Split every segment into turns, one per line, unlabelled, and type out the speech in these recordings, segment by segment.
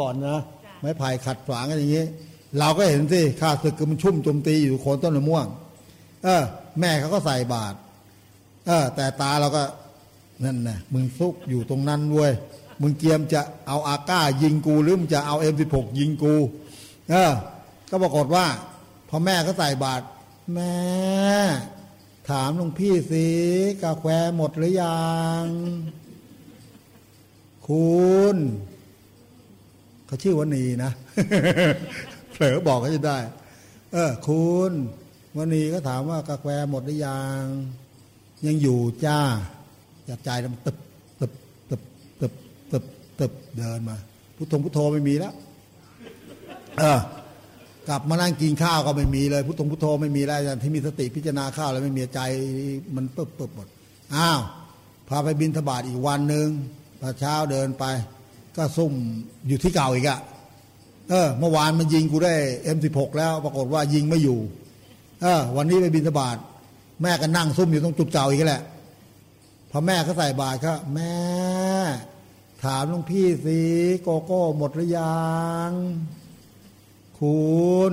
ก่อนนะไม้ไผ่ขัดฝางกันอย่างนี้ เราก็เห็นสิข้าศึกคือมันชุ่มโจมตีอยู่โคนต้นมะม่วง เออ แม่เขาก็ใส่บาตรเออ แต่ตาเราก็นั่นนะมึงซุกอยู่ตรงนั้นเว้ยมึงเกียมจะเอาอาก้ายิงกูหรือมึงจะเอาเอ็มสิบหกยิงกู เออ ก็ปรากฏว่า พอแม่เขาใส่บาตรแม่ ถามหลวงพี่สิกาแฟหมดหรือยัง คุณ เขาชื่อวนีนะเผลอบอกก็จะได้ เออ คุณวนีก็ถามว่ากาแฟหมดหรือยังยังอยู่จ้าอยากใจมันตึบตึบตึบตึบตึบตึบเดินมาพุทโธพุทโธไม่มีแล้วเออกลับมานั่งกินข้าวก็ไม่มีเลย พุทโธพุทโธไม่มีแล้วที่มีสติพิจารณาข้าวแล้วไม่มีใจมันตึบตึบหมดอ้าวพาไปบินทบาทอีกวันหนึ่งพอเช้าเดินไป ก็ซุ่มอยู่ที่เก่าอีกอะเออ เมื่อวานมันยิงกูได้เอ็มสิบหกแล้วปรากฏว่ายิงไม่อยู่ เออ วันนี้ไปบินทบาทแม่ก็นั่งซุ่มอยู่ตรงจุดเก่าอีกแหละพอแม่เขาใส่บาตรก็แม่ ถามลุงพี่สิโกโก้หมดหรือยัง คุณ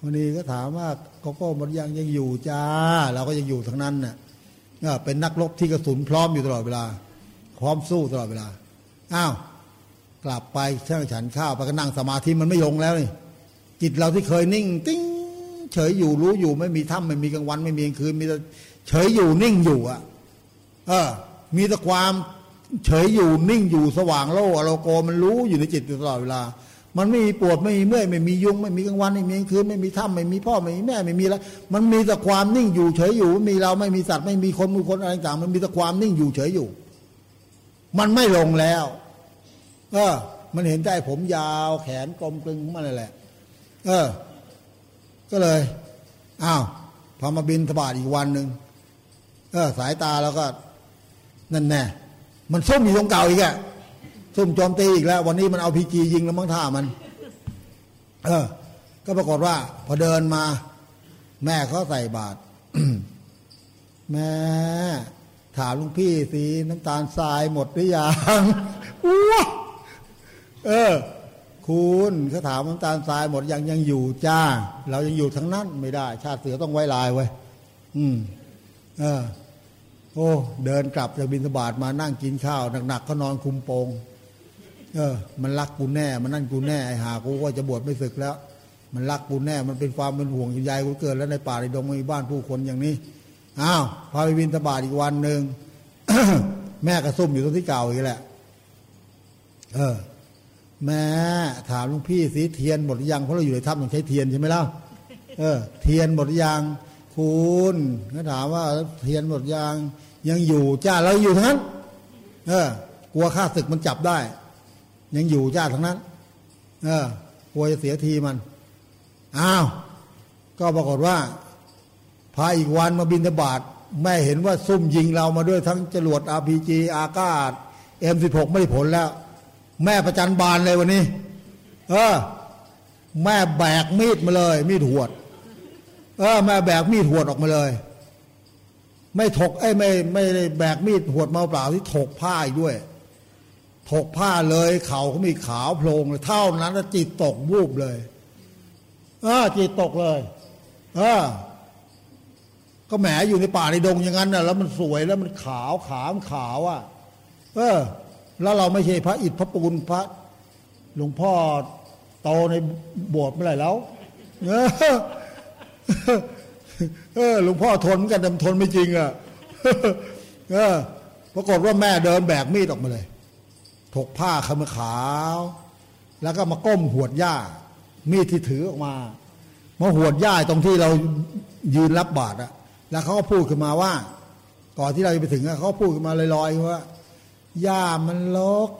วันนี้ก็ถามว่าโกโก้หมดยังยังอยู่จ้า เราก็ยังอยู่ทั้งนั้นน่ะเป็นนักรบที่กระสุนพร้อมอยู่ตลอดเวลา พร้อมสู้ตลอดเวลา อ้าวกลับไปเช่าฉันข้าวไปก็นั่งสมาธิมันไม่ลงแล้วนี่จิตเราที่เคยนิ่ง ติ้งเฉยอยู่รู้อยู่ไม่มีค่ำไม่มีกลางวันไม่มีกลางคืนมีแต่เฉยอยู่นิ่งอยู่อะ เออ มีแต่ความเฉยอยู่นิ่งอยู่สว่างโล่อโลโกมันรู้อยู่ในจิตตลอดเวลา มันไม่มีปวดไม่มีเมื่อยไม่มียุงไม่มีกลางวันไม่มีกลางคืนไม่มีถ้ำไม่มีพ่อไม่มีแม่ไม่มีแล้วมันมีแต่ความนิ่งอยู่เฉยอยู่มีเราไม่มีสัตว์ไม่มีคนมือคนอะไรต่างมันมีแต่ความนิ่งอยู่เฉยอยู่ มันไม่ลงแล้ว เออ มันเห็นใจผมยาวแขนกลมกลึงของมันแหละ เออ ก็เลยอ้าวพอมาบินทบาทอีกวันหนึ่งเออ สายตาแล้วก็ นั่นแน่มันซุ่มอยู่ตรงเก่าอีกอะซุ่มโจมตีอีกแล้ว วันนี้มันเอาพีจียิงแล้วมั้งท่ามัน เออ ก็ปรากฏว่า พอเดินมา แม่เขาใส่บาตรแม่ถามลุงพี่สีน้ำตาลทรายหมดหรือยังว้า เออ คุณเขาถามน้ำตาลทรายหมดยังยังอยู่จ้า เรายังอยู่ทั้งนั้นไม่ได้ ชาติเสือต้องไว้ลายไว้อืม เออ โอ้ เดินกลับจากบินสบาทมานั่งกินข้าวหนักๆก็นอนคุมโปง เออ มันรักกูแน่ มันนั่นกูแน่ไอ้หากูว่าจะบวชไม่ศึกแล้ว มันรักกูแน่ มันเป็นความเป็นห่วงใยกูเกิดแล้วในป่าในดงมีบ้านผู้คนอย่างนี้อ้าวพอไปบินตบาทอีกวันหนึ่งแม่กระซุ่มอยู่ตรงที่เก่าอีกแหละ เออ แม่ถามลุงพี่สีเทียนหมดยังเพราะเราอยู่ในถ้ำต้องใช้เทียนใช่ไหมล่ะเออ เทียนหมดยังคุณก็ถามว่าเทียนหมดยังยังอยู่จ้าเราอยู่ทั้งนั้น เออ กลัวข้าศึกมันจับได้ ยังอยู่จ้าทั้งนั้น เออกลัวจะเสียทีมันอ้าวก็ปรากฏว่าพาอีกวันมาบินทบาทแม่เห็นว่าซุ่มยิงเรามาด้วยทั้งจรวดอาพีจีอากาศเอ็มสิบหกไม่ได้ผลแล้ว แม่ประจันบานเลยวันนี้ เออ แม่แบกมีดมาเลย มีดหวด เออ แม่แบกมีดหวดออกมาเลย ไม่ถกไอ้ไม่ไม่ได้แบกมีดหวดมาเปล่าที่ถกผ้าอีกด้วย ถกผ้าเลยเขาเขามีขาวโพลงเลยเท่านั้นจิตตกวูบเลย เออ จิตตกเลย เออก็แหมอยู่ในป่าในดงอย่างนั้นน่ะแล้วมันสวยแล้วมันขาวขามขาวอะ เออ แล้วเราไม่ใช่พระอิฐพระปูนพระหลวงพ่อโตในโบสถ์เมื่อไหร่แล้วเออหลวงพ่อทนกันแต่ทนไม่จริงอะเออปรากฏว่าแม่เดินแบกมีดออกมาเลยถกผ้าขมขาว แล้วก็มาก้มหวดหญ้า มีดที่ถือออกมามาหวดหญ้าตรงที่เรายืนรับบาตรอะแล้วเขาก็พูดขึ้นมาว่า ก่อนที่เราจะไปถึงเขาพูดขึ้นมาลอยๆว่า ย่ามันลก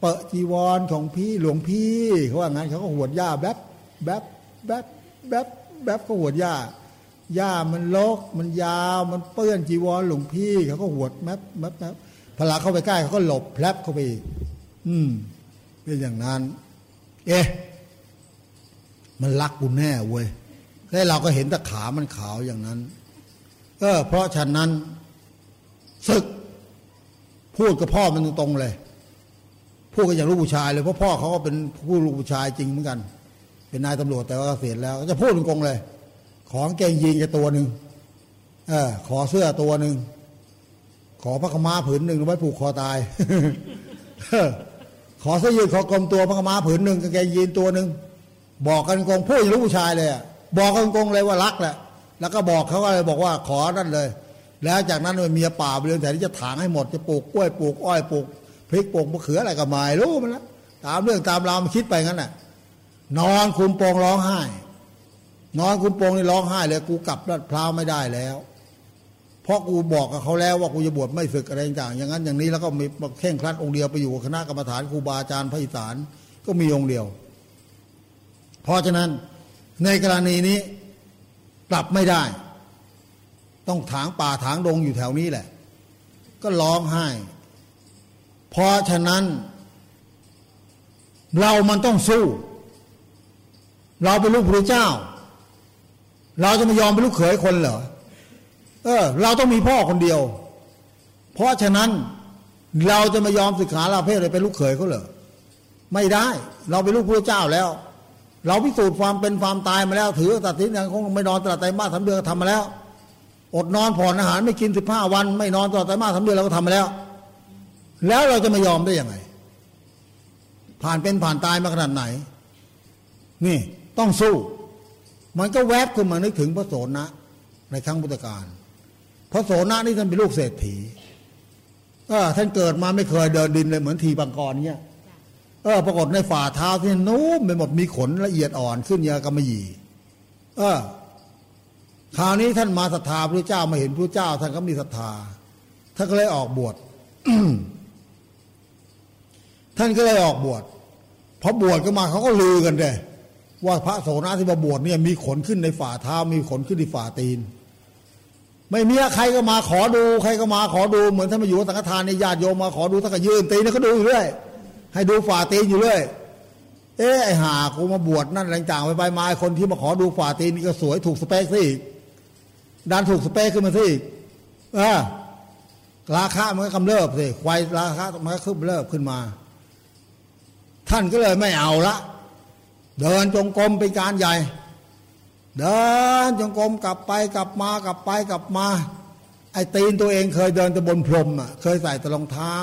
เปะจีวรของพี่หลวงพี่เขาว่างั้นเขาก็หวดย่าแบบแบบแบบแบบแบบก็หวดย่าย่ามันลก มันยาวมันเปื้อนจีวรหลวงพี่เขาก็หวดแมบแมบแมบพลาเข้าไปใกล้เขาก็หลบแผลบเข้าไปอืมเป็นอย่างนั้น เอ๊ะมันรักกูแน่เว้ยแล้วเราก็เห็นตะขามันขาวอย่างนั้น เออ เพราะฉะนั้นศึก พูดกับพ่อมันตรงเลย พูดกันอย่างลูกผู้ชายเลยเพราะพ่อเขาก็เป็นผู้ลูกผู้ชายจริงเหมือนกัน เป็นนายตำรวจแต่ว่าเกษียณแล้ว จะพูดตรงๆเลย ของเกงยีนแกตัวหนึ่งเออขอเสื้อตัวหนึ่งขอพระขม้าผืนหนึ่งไว้ผูกคอตายขอเสื้อยืดขอกลมตัวพระขม้าผืนหนึ่งกางเกงยีนตัวหนึ่งบอกกันกงพูดอย่างลูกผู้ชายเลยบอกกันกงเลยว่ารักแหละแล้วก็บอกเขาก็เลยบอกว่าขอนั่นเลย แล้วจากนั้นเมียป่าไปเรือนแถที่จะถางให้หมดจะปลูกกล้วยปลูกอ้อยปลูกพริกปลูกมะเขืออะไรก็ไม่รู้มันละตามเรื่องตามราวมันคิดไปงั้นน่ะ นอนคุมโปงร้องไห้ นอนคุมโปงนี่ร้องไห้เลยกูกลับรัดพร้าวไม่ได้แล้ว เพราะกูบอกกับเขาแล้วว่ากูจะบวชไม่ศึกอะไรต่างอย่างนั้นอย่างนี้แล้วก็มีเข่งครัดองค์เดียวไปอยู่คณะกรรมฐานครูบาอาจารย์พระอิศานก็มีองค์เดียว เพราะฉะนั้นในกรณีนี้กลับไม่ได้ ต้องถางป่าถางดงอยู่แถวนี้แหละ ก็ร้องไห้ เพราะฉะนั้น เรามันต้องสู้ เราเป็นลูกพระเจ้า เราจะไม่ยอมเป็นลูกเขยคนเหรอเออ เราต้องมีพ่อคนเดียว เพราะฉะนั้นเราจะไม่ยอมศึกษาเราเพศเลยเป็นลูกเขยเขาเหรอไม่ได้ เราเป็นลูกพระเจ้าแล้ว เราพิสูจน์ความเป็นความตายมาแล้ว ถือตัดสินอย่างคงไม่นอนตลอดไตรมาสสามเดือนทำมาแล้ว อดนอนผ่อนอาหารไม่กินสิบห้าวัน ไม่นอนตลอดไตรมาสสามเดือนเราก็ทำมาแล้ว แล้วเราจะไม่ยอมได้ยังไง ผ่านเป็นผ่านตายมาขนาดไหน นี่ต้องสู้ มันก็แวบขึ้นมานึกถึงพระโสนะ ในครั้งพุทธกาลพระโสนะนี่ท่านเป็นลูกเศรษฐีเออท่านเกิดมาไม่เคยเดินดินเลยเหมือนทีบางกรเนี่ยเออปรากฏในฝ่าเท้าที่นุ่มไปหมดมีขนละเอียดอ่อนขึ้นยากำมะหยี่ เออ คราวนี้ท่านมาศรัทธาพระเจ้ามาเห็นพระเจ้า ท่านก็มีศรัทธาท่านก็เลยออกบวชท่านก็เลยออกบวชพอบวชก็มาเขาก็ลือกันเลยว่าพระโสนะที่มาบวชเนี่ยมีขนขึ้นในฝ่าเท้ามีขนขึ้นในฝ่าตีน ไม่มีใครก็มาขอดู ใครก็มาขอดูเหมือนท่านมาอยู่สังฆทานในญาติโยมมาขอดูท่านก็ยืนตีนเขาดูอยู่เรื่อยให้ดูฝ่าตีนอยู่เรื่อยเอ๊ะไอหากูมาบวชนั่นอะไรต่างไปไปมาคนที่มาขอดูฝ่าตีนนี่ก็สวยถูกสเปคสิ ดันถูกสเปคขึ้นมาสิเออราคามันก็กำเริบสิควายราคามันก็ขึ้นเริบขึ้นมา ท่านก็เลยไม่เอาละ เดินจงกรมเป็นการใหญ่ เดินจงกรมกลับไปกลับมากลับไปกลับมา ไอ้ตีนตัวเองเคยเดินตะบนพรมอะเคยใส่ตะรองเท้า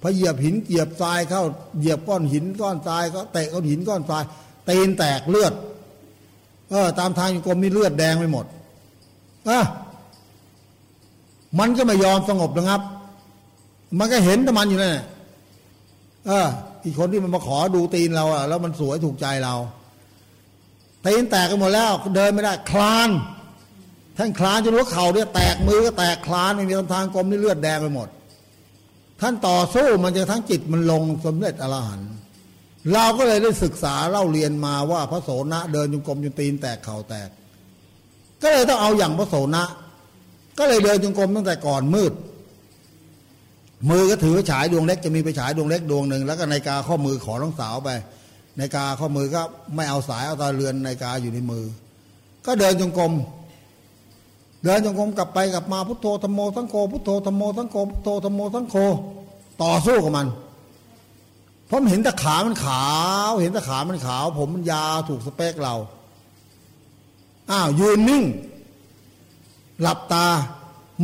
พอเหยียบหินเหยียบทรายเข้าเหยียบก้อนหินก้อนทรายก็เตะก้อนหินก้อนทรายตีนแตกเลือดเออตามทางจงกรมนี่เลือดแดงไปหมด อะมันก็ไม่ยอมสงบนะครับ มันก็เห็นแต่มันอยู่นั่นแหละเอออีกคนที่มันมาขอดูตีนเราอะแล้วมันสวยถูกใจเราตีนแตกกันหมดแล้ว เดินไม่ได้ คลานท่านคลานจนหัวเข่าเนี่ยแตกมือก็แตกคลานไม่มีทางกลมนี่เลือดแดงไปหมด ท่านต่อสู้มันจะทั้งจิตมันลงสำเร็จอรหันต์เราก็เลยได้ศึกษาเล่าเรียนมาว่าพระโสนะเดินจงกรมจนตีนแตกเข่าแตก ก็เลยต้องเอาอย่างพระโสนะ ก็เลยเดินจงกรมตั้งแต่ก่อนมืด มือก็ถือฉายดวงเล็กจะมีไปฉายดวงเล็กดวงหนึ่งแล้วก็นาฬิกาข้อมือขอน้องสาวไปนาฬิกาข้อมือก็ไม่เอาสายเอาตาเรือนนาฬิกาอยู่ในมือ ก็เดินจงกรมเดินจงกรมกลับไปกลับมาพุทโธธรรมโมสังโฆพุทโธธรรมโมสังโฆพุทโธธรรมโมสังโฆต่อสู้กับมันเพราะเห็นต่ขามันขาว เห็นต่ขามันขาว ผมมันยาวถูกสเปคเรา อ้าวยืนนิ่ง หลับตา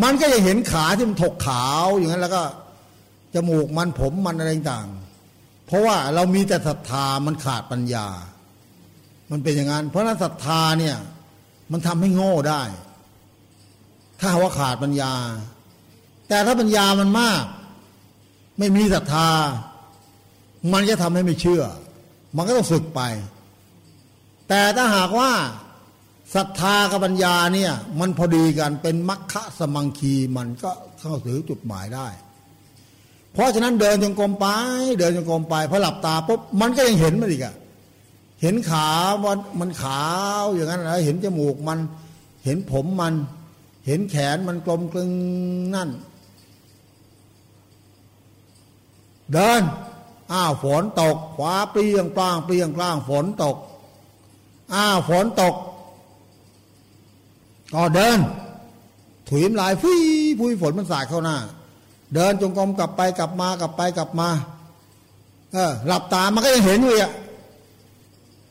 มันก็จะเห็นขาที่มันถกขาวอย่างนั้นแล้วก็จมูกมันผมมันอะไรต่าง เพราะว่าเรามีแต่ศรัทธามันขาดปัญญา มันเป็นอย่างนั้น เพราะนั้นศรัทธาเนี่ย มันทำให้โง่ได้ ถ้าว่าขาดปัญญา แต่ถ้าปัญญามันมาก ไม่มีศรัทธา มันจะทำให้ไม่เชื่อ มันก็ต้องฝึกไป แต่ถ้าหากว่า ศรัทธากับปัญญาเนี่ยมันพอดีกันเป็นมัคคะสมังคีมันก็เข้าถึงจุดหมายได้ เพราะฉะนั้นเดินจงกรมไป เดินจงกรมไปพอหลับตาปุ๊บมันก็ยังเห็นมันอีกอะเห็นขามันมันขาวอย่างนั้นนะเห็นจมูกมัน เห็นผมมัน เห็นแขนมันกลมกลึงนั่น เดินอ้าวฝนตกฟ้าเปรี้ยงปล้างเปรี้ยงปล้างฝนตกอ้าวฝนตก ก็เดินถุยมลายฟุยฟุยฝนมันสาดเข้าหน้า เดินจงกรมกลับไปกลับมากลับไปกลับมาเออหลับตามันก็ยังเห็นอยู่อะ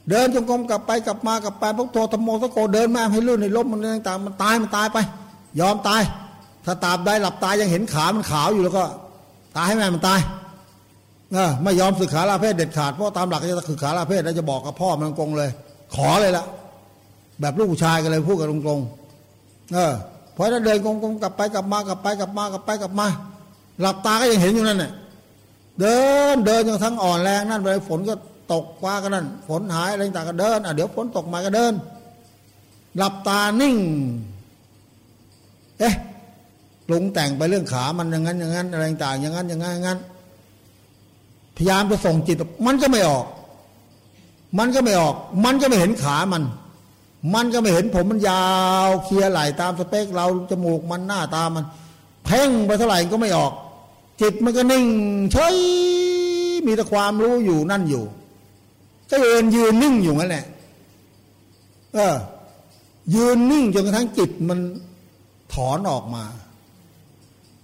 เดินจงกรมกลับไปกลับมากลับไปพวกโทธรรมโมสโกเดินมาให้ลื่นในลมมันต่างมันตายมันตายไป ยอมตาย ถ้าตาบได้หลับตายังเห็นขามันขาวอยู่แล้วก็ตายให้แม่มันตายเออไม่ยอมสึกขาลาเพศเด็ดขาดเพราะตามหลักจะสึกขาลาเพศแล้วจะบอกกับพ่อมันตรงเลย ขอเลยละแบบลูกผู้ชายกันเลยพูดกันตรงๆ เออพอถ้าเดินกงๆกลับไปกลับมากลับไปกลับมากลับไปกลับมา หลับตาก็ยังเห็นอยู่นั่นแหละเดินเดินจนทั้งอ่อนแรงนั่นไปฝนก็ตกฟ้าก็นั่นฝนหายอะไรต่างก็เดินอะเดี๋ยวฝนตกมาก็เดิน หลับตานิ่ง เอ๊ะปรุงแต่งไปเรื่องขามันอย่างนั้นอย่างนั้นอะไรต่างอย่างนั้นอย่างนั้นอย่างนั้นพยายามจะส่งจิต มันก็ไม่ออก มันก็ไม่ออก มันก็ไม่เห็นขามัน มันก็ไม่เห็นผมมันยาวเคลียไหลตามสเปคเราจมูกมันหน้าตามัน เพ่งไปเท่าไหร่ก็ไม่ออก จิตมันก็นิ่งเฉยมีแต่ความรู้อยู่นั่นอยู่ ก็ยืนยืนนิ่งอยู่นั่นแหละเออ ยืนนิ่งจนกระทั่งจิตมันถอนออกมา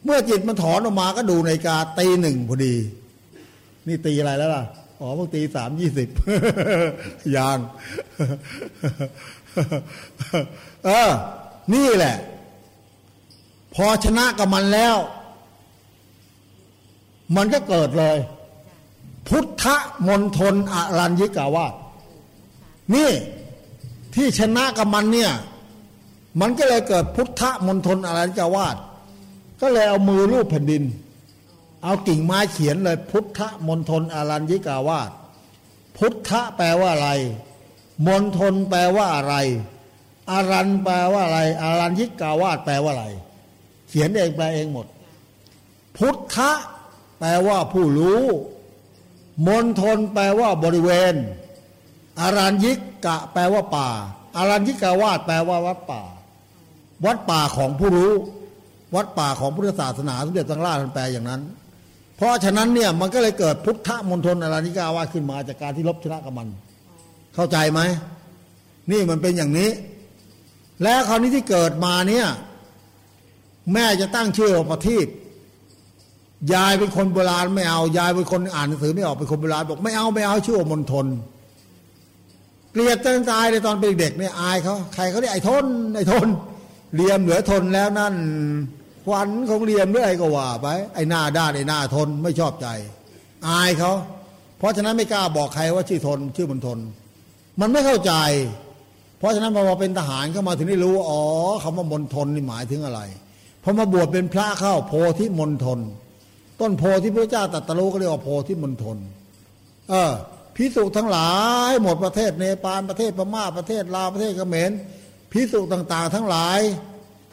เมื่อจิตมันถอนออกมาก็ดูนาฬิกาตีหนึ่งพอดี นี่ตีอะไรแล้วล่ะอ๋อพวกตีสามยี่สิบยาง เออ นี่แหละ พอชนะกับมันแล้ว มันก็เกิดเลย พุทธมนทนอรัญญิกาวาสนี่ที่ชนะกับมันเนี่ย มันก็เลยเกิดพุทธมนทนอรัญญิกาวาสก็เลยเอามือรูปแผ่นดิน เอากิ่งไม้เขียนเลย พุทธมนทนอรัญญิกาวาสพุทธแปลว่าอะไร มนทนแปลว่าอะไร อารันแปลว่าอะไร อารัญญิกาวาสแปลว่าอะไร เขียนเองแปลเองหมด พุทธะแปลว่าผู้รู้มนทนแปลว่าบริเวณ อารัญญิกะ แปลว่าป่า อารัญญิกาวาสแปลว่าวัดป่า วัดป่าของผู้รู้ วัดป่าของพุทธศาสนาสมเด็จพระราชท่านแปลอย่างนั้น เพราะฉะนั้นเนี่ยมันก็เลยเกิดพุทธมนทนอารัญญิกาวาสขึ้นมาจากการที่ลบชนะกับมัน เข้าใจไหมนี่มันเป็นอย่างนี้ แล้วคราวนี้ที่เกิดมาเนี่ย แม่จะตั้งชื่อว่าประทีปยายเป็นคนโบราณไม่เอา ยายเป็นคนอ่านหนังสือไม่ออกเป็นคนโบราณบอกไม่เอาไม่เอาชื่อว่ามนทนเกลียดจนตายเลยตอนเป็นเด็กเนี่ยอายเขาใครเขาเรียกไอ้ทนไอ้ทนเลียมเหลือทนแล้วนั่นควันของเลียมหรืออะไรก็ว่าไปไอ้หน้าด้านไอ้หน้าทนไม่ชอบใจ อายเขาเพราะฉะนั้นไม่กล้าบอกใครว่าชื่อทนชื่อมนทน มันไม่เข้าใจ เพราะฉะนั้นพอมาเป็นทหารเข้ามาถึงได้รู้อ๋อคำว่ามนทนนี่หมายถึงอะไรพอมาบวชเป็นพระเข้าโพธิมนทนต้นโพที่พระเจ้าตรัสรู้ก็เรียกว่าโพธิมนทนเออพิสุทั้งหลายหมดประเทศเนปาลประเทศพม่าประเทศลาวประเทศเขมรพิสุต่างๆ ทั้งหลาย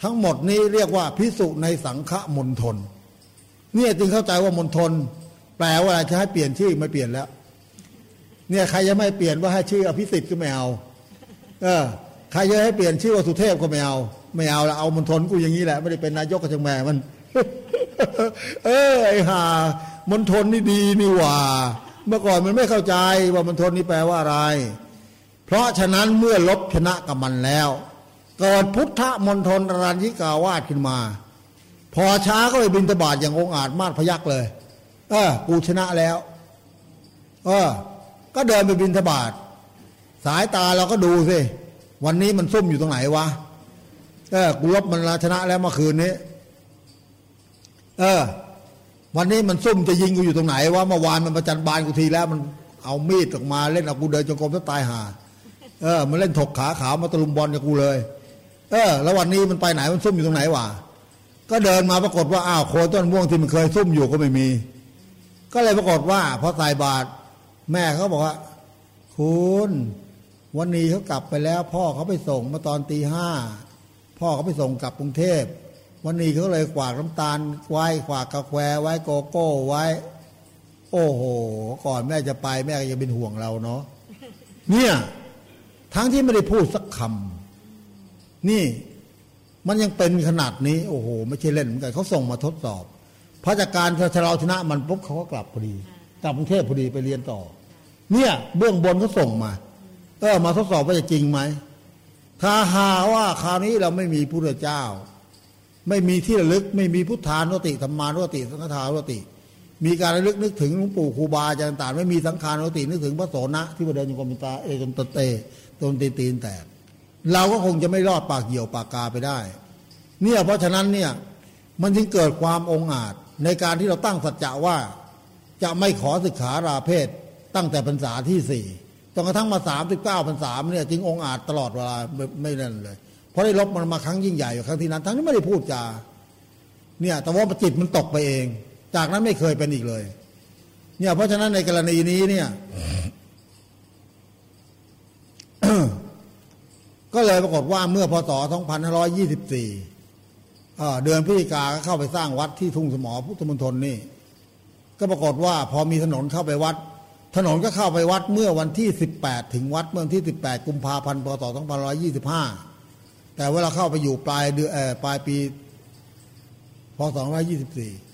ทั้งหมดนี้เรียกว่าพิสุในสังฆมณฑลเนี่ยจึงเข้าใจว่ามณฑลแปลว่าอะไรจะให้เปลี่ยนชื่อไม่เปลี่ยนแล้ว เนี่ยใครจะไม่เปลี่ยนว่าให้ชื่ออภิสิทธิ์ก็ไม่เอา เออ ใครจะให้เปลี่ยนชื่อว่าสุเทพก็ไม่เอา ไม่เอาละเอามณฑลกูอย่างนี้แหละไม่ได้เป็นนายกกระจังแม่มัน เออไอ้ห่ามณฑลนี่ดีนี่หว่า เมื่อก่อนมันไม่เข้าใจว่ามณฑลนี่แปลว่าอะไร เพราะฉะนั้นเมื่อลบชนะกับมันแล้วเกิดพุทธมณฑลรัญญิกาวาสขึ้นมา พอช้าก็ไปบินตบาทอย่างองอาจมาดพยักเลย เออกูชนะแล้ว เออ ก็เดินไปบินทบาทสายตาเราก็ดูสิวันนี้มันซุ่มอยู่ตรงไหนวะเออกูลบมันชนะแล้วเมื่อคืนนี้ เออ วันนี้มันซุ่มจะยิงกูอยู่ตรงไหนวะเมื่อวานมันประจันบานกูทีแล้ว มันเอามีดออกมาเล่นเอากูเดินจงกรมจะตายหาเออ มันเล่นถกขาขาวมาตะลุมบอลกับกูเลย เออ แล้ววันนี้มันไปไหนมันซุ่มอยู่ตรงไหนวะก็เดินมาปรากฏว่าอ้าวโคนต้นม่วงที่มันเคยซุ่มอยู่ก็ไม่มี ก็เลยปรากฏว่าพอใส่บาตร แม่เขาบอกว่า คุณวันนี้เขากลับไปแล้ว พ่อเขาไปส่งมาตอนตีห้าพ่อเขาไปส่งกลับกรุงเทพวันนี้เขาเลยกวากน้ำตาลไว้กวากกาแฟไว้โกโก้ไว้ โอ้โห ก่อนแม่จะไปแม่ก็ยังเป็นห่วงเราเนาะเนี่ย ทั้งที่ไม่ได้พูดสักคำนี่มันยังเป็นขนาดนี้ โอ้โห ไม่ใช่เล่นเหมือนกันเขาส่งมาทดสอบพระจากการชะลาชนะมันปุ๊บเขาก็กลับพอดี กลับกรุงเทพพอดีไปเรียนต่อ เนี่ยเบื้องบนเขาส่งมาเออมาทดสอบว่าจะจริงไหมถ้าหาว่าคราวนี้เราไม่มีพุทธเจ้า ไม่มีที่ระลึกไม่มีพุทธานุติธรรมานุติสังฆทานุติ มีการระลึกนึกถึงหลวงปู่ครูบาอาจารย์ต่างไม่มีสังขารโนตินึกถึงพระโสนะที่ประเดินอยู่กรมตาเอจนตเตตนตีตีนแตกเราก็คงจะไม่รอดปากเหี่ยวปากกาไปได้ เนี่ยเพราะฉะนั้นเนี่ยมันจึงเกิดความองอาจในการที่เราตั้งสัจจะว่า จะไม่ขอศึกษาราเพศตั้งแต่พรรษาที่สี่จนกระทั่งมาสามสิบเก้าพรรษาเนี่ยจึงองอาจตลอดเวลาไม่ไม่นั่นเลย เพราะได้ลบมันมาครั้งยิ่งใหญ่ครั้งที่นั้น ทั้งที่ไม่ได้พูดจาเนี่ยแต่ว่าจิตมันตกไปเอง จากนั้นไม่เคยเป็นอีกเลย เนี่ยเพราะฉะนั้นในกรณีนี้เนี่ย ก็เลยปรากฏว่าเมื่อพศ 2524เดือนพฤศจิกาก็เข้าไปสร้างวัดที่ทุ่งสมอพุทธมณฑลนี่ ก็ปรากฏว่าพอมีถนนเข้าไปวัด ถนนก็เข้าไปวัดเมื่อวันที่ 18 ถึงวัดเมื่อวันที่ 18 กุมภาพันธ์พศ2525 แต่เวลาเข้าไปอยู่ปลายเดือนปลายปีพศ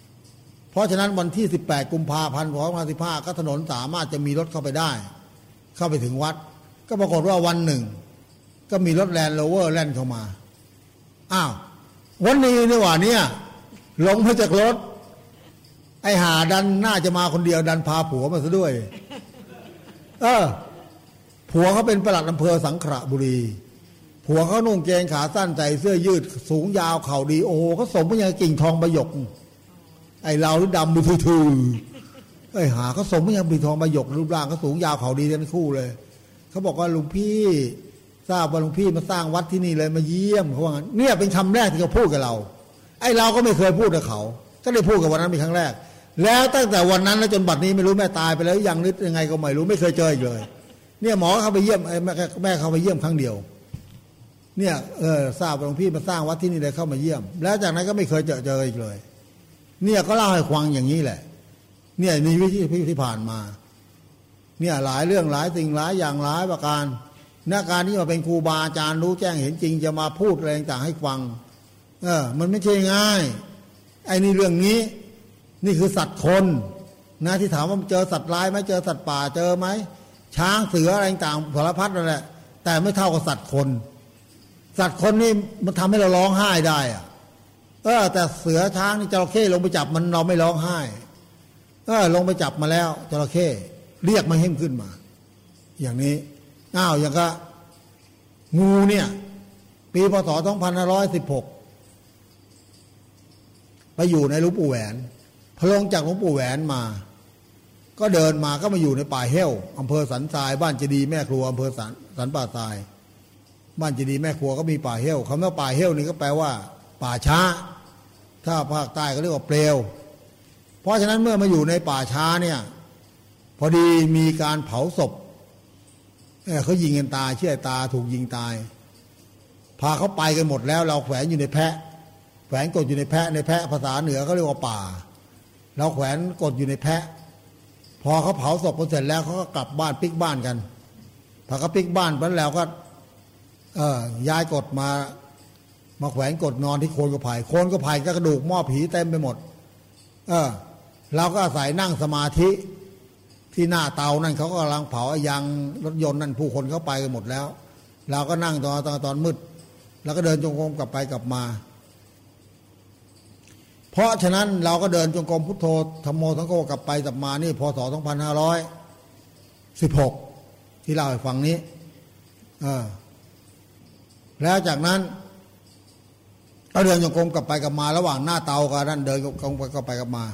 2524 เพราะฉะนั้นวันที่ 18 กุมภาพันธ์พศ2525ก็ถนนสามารถจะมีรถเข้าไปได้ เข้าไปถึงวัด ก็ปรากฏว่าวันหนึ่ง ก็มีรถแลนด์โรเวอร์แล่นเข้ามา อ้าว วันนี้นี่หว่าเนี่ยลงมาจากรถ ไอหาดันน่าจะมาคนเดียวดันพาผัวมาซะด้วย เออ ผัวเขาเป็นประหลัดอำเภอสังขละบุรี ผัวเขานุ่งเกงขาสั้นใส่เสื้อยืดสูงยาวเข่าดีโอ้เขาสมเป็นย่างกิ่งทองใบหยก ไอเราดำมือทื่อไอหาเขาสมเป็นย่างกิ่งทองใบหยกรูปร่างเขาสูงยาวเข่าดีทั้งคู่เลยเขาบอกว่าลุงพี่ทราบว่าหลวงพี่มาสร้างวัดที่นี่เลยมาเยี่ยมเขาว่าเนี่ยเป็นคำแรกที่เขาพูดกับเรา ไอ้เราก็ไม่เคยพูดกับเขา ก็ได้พูดกับวันนั้นเป็นครั้งแรก แล้วตั้งแต่วันนั้นแล้วจนบัดนี้ไม่รู้แม่ตายไปแล้วยังนึกยังไงก็ไม่รู้ไม่เคยเจออีกเลย เนี่ยหมอเข้าไปเยี่ยมแม่แม่เข้าไปเยี่ยมครั้งเดียว เนี่ยเออทราบหลวงพี่มาสร้างวัดที่นี่เลยเข้ามาเยี่ยม แล้วจากนั้นก็ไม่เคยเจอเจออีกเลย เนี่ยก็เล่าให้ฟังอย่างนี้แหละ เนี่ยในวิธีที่ผ่านมา เนี่ยหลายเรื่องหลายสิ่งหลายอย่างหลายประการหน้าการที่มาเป็นครูบาอาจารย์รู้แจ้งเห็นจริงจะมาพูดอะไรต่างให้ฟัง เออ มันไม่ใช่ง่ายไอ้นี่เรื่องนี้ นี่คือสัตว์คนนะที่ถามว่าเจอสัตว์ร้ายไหมเจอสัตว์ป่าเจอไหมช้างเสืออะไรต่างสารพัดนั่นแหละแต่ไม่เท่ากับสัตว์คน สัตว์คนนี่มันทำให้เราร้องไห้ได้อะเออ แต่เสือช้างนี่จระเข้ลงไปจับมันเราไม่ร้องไห้เออลงไปจับมาแล้วจระเข้เรียกมาให้มขึ้นมา อย่างนี้อ้าวอย่างก็ งูเนี่ย ปีพศ2516ไปอยู่ในหลวงปู่แหวน พลงจากหลวงปู่แหวนมา ก็เดินมาก็มาอยู่ในป่าเฮลอำเภอสันทราย บ้านเจดีแม่ครัวอำเภอสันสันป่าทราย บ้านเจดีแม่ครัวก็มีป่าเฮลคำว่าป่าเฮลนี่ก็แปลว่า ป่าช้า ถ้าภาคใต้ก็เรียกว่าเปลว เพราะฉะนั้นเมื่อมาอยู่ในป่าช้าเนี่ย พอดีมีการเผาศพเขายิงกันตายเชื่อตาถูกยิงตาย พาเขาไปกันหมดแล้ว เราแขวนอยู่ในแพะแขวนกดอยู่ในแพะในแพะภาษาเหนือเขาเรียกว่าป่า เราแขวนกดอยู่ในแพะ พอเขาเผาศพเสร็จแล้วเขาก็กลับบ้านปิกบ้านกันพอเขาปิกบ้านไปแล้วก็ เออย้ายกดมา มาแขวนกดนอนที่โคนกระไผ่โคนกระไผ่ก็กระดูกหม้อผีเต็มไปหมด เออเราก็อาศัยนั่งสมาธิที่หน้าเตานั่นเขาก็กำลังเผาอยางรถยนต์นั่นผู้คนเข้าไปกันหมดแล้ว เราก็นั่งตอนตอนตอนมืด แล้วก็เดินจงกรมกลับไปกลับมา เพราะฉะนั้นเราก็เดินจงกรมพุทโธธรรมโมทั้งโกกลับไปกลับมานี่พศ2516 ที่เล่าให้ฟังนี้แล้วจากนั้นก็เดินจงกรมกลับไปกลับมา ระหว่างหน้าเตากับนั่นเดินจงกรมกลับไปกลับมา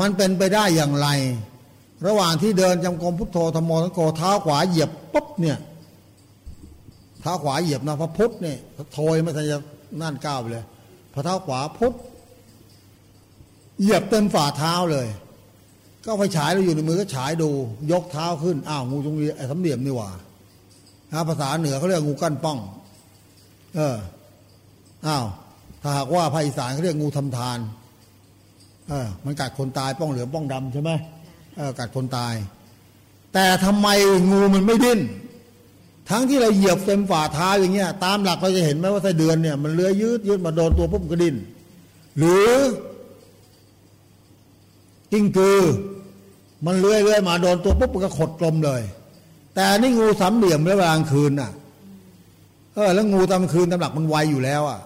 มันเป็นไปได้อย่างไร ระหว่างที่เดินจำกรมพุทโธธรรมโมทั้งโกเท้าขวาเหยียบปุ๊บเนี่ยเท้าขวาเหยียบนะพระพุทธเนี่ยโทยไม่ทันจะนั่นก้าวไปเลยพอเท้าขวาพุทธ เหยียบเต็มฝ่าเท้าเลย ก็ไปฉายเราอยู่ในมือก็ฉายดู ยกเท้าขึ้นอ้าวงูตรงนี้ไอ้สำเดียมนี่หว่าภาษาเหนือเขาเรียกงูกั้นป้อง เอออ้าวถ้าหากว่าภาคอีสานเขาเรียกงูทำทาน เออ มันกัดคนตายป้องเหลืองป้องดำใช่ไหมเออกัดคนตาย แต่ทำไมงูมันไม่ดิ้นทั้งที่เราเหยียบเต็มฝ่าเท้าอย่างเงี้ย ตามหลักเราจะเห็นไหมว่าไส้เดือนเนี่ยมันเลื้อยยืดยืดมาโดนตัวปุ๊บก็ดิ้นหรือ กิ้งกือ มันเลื้อยเลื้อยมาโดนตัวปุ๊บมันก็ขดกลมเลย แต่นี่งูสามเหลี่ยมเวลากลางคืนน่ะ เออ แล้วงูตามคืนตามหลักมันไวอยู่แล้วอะ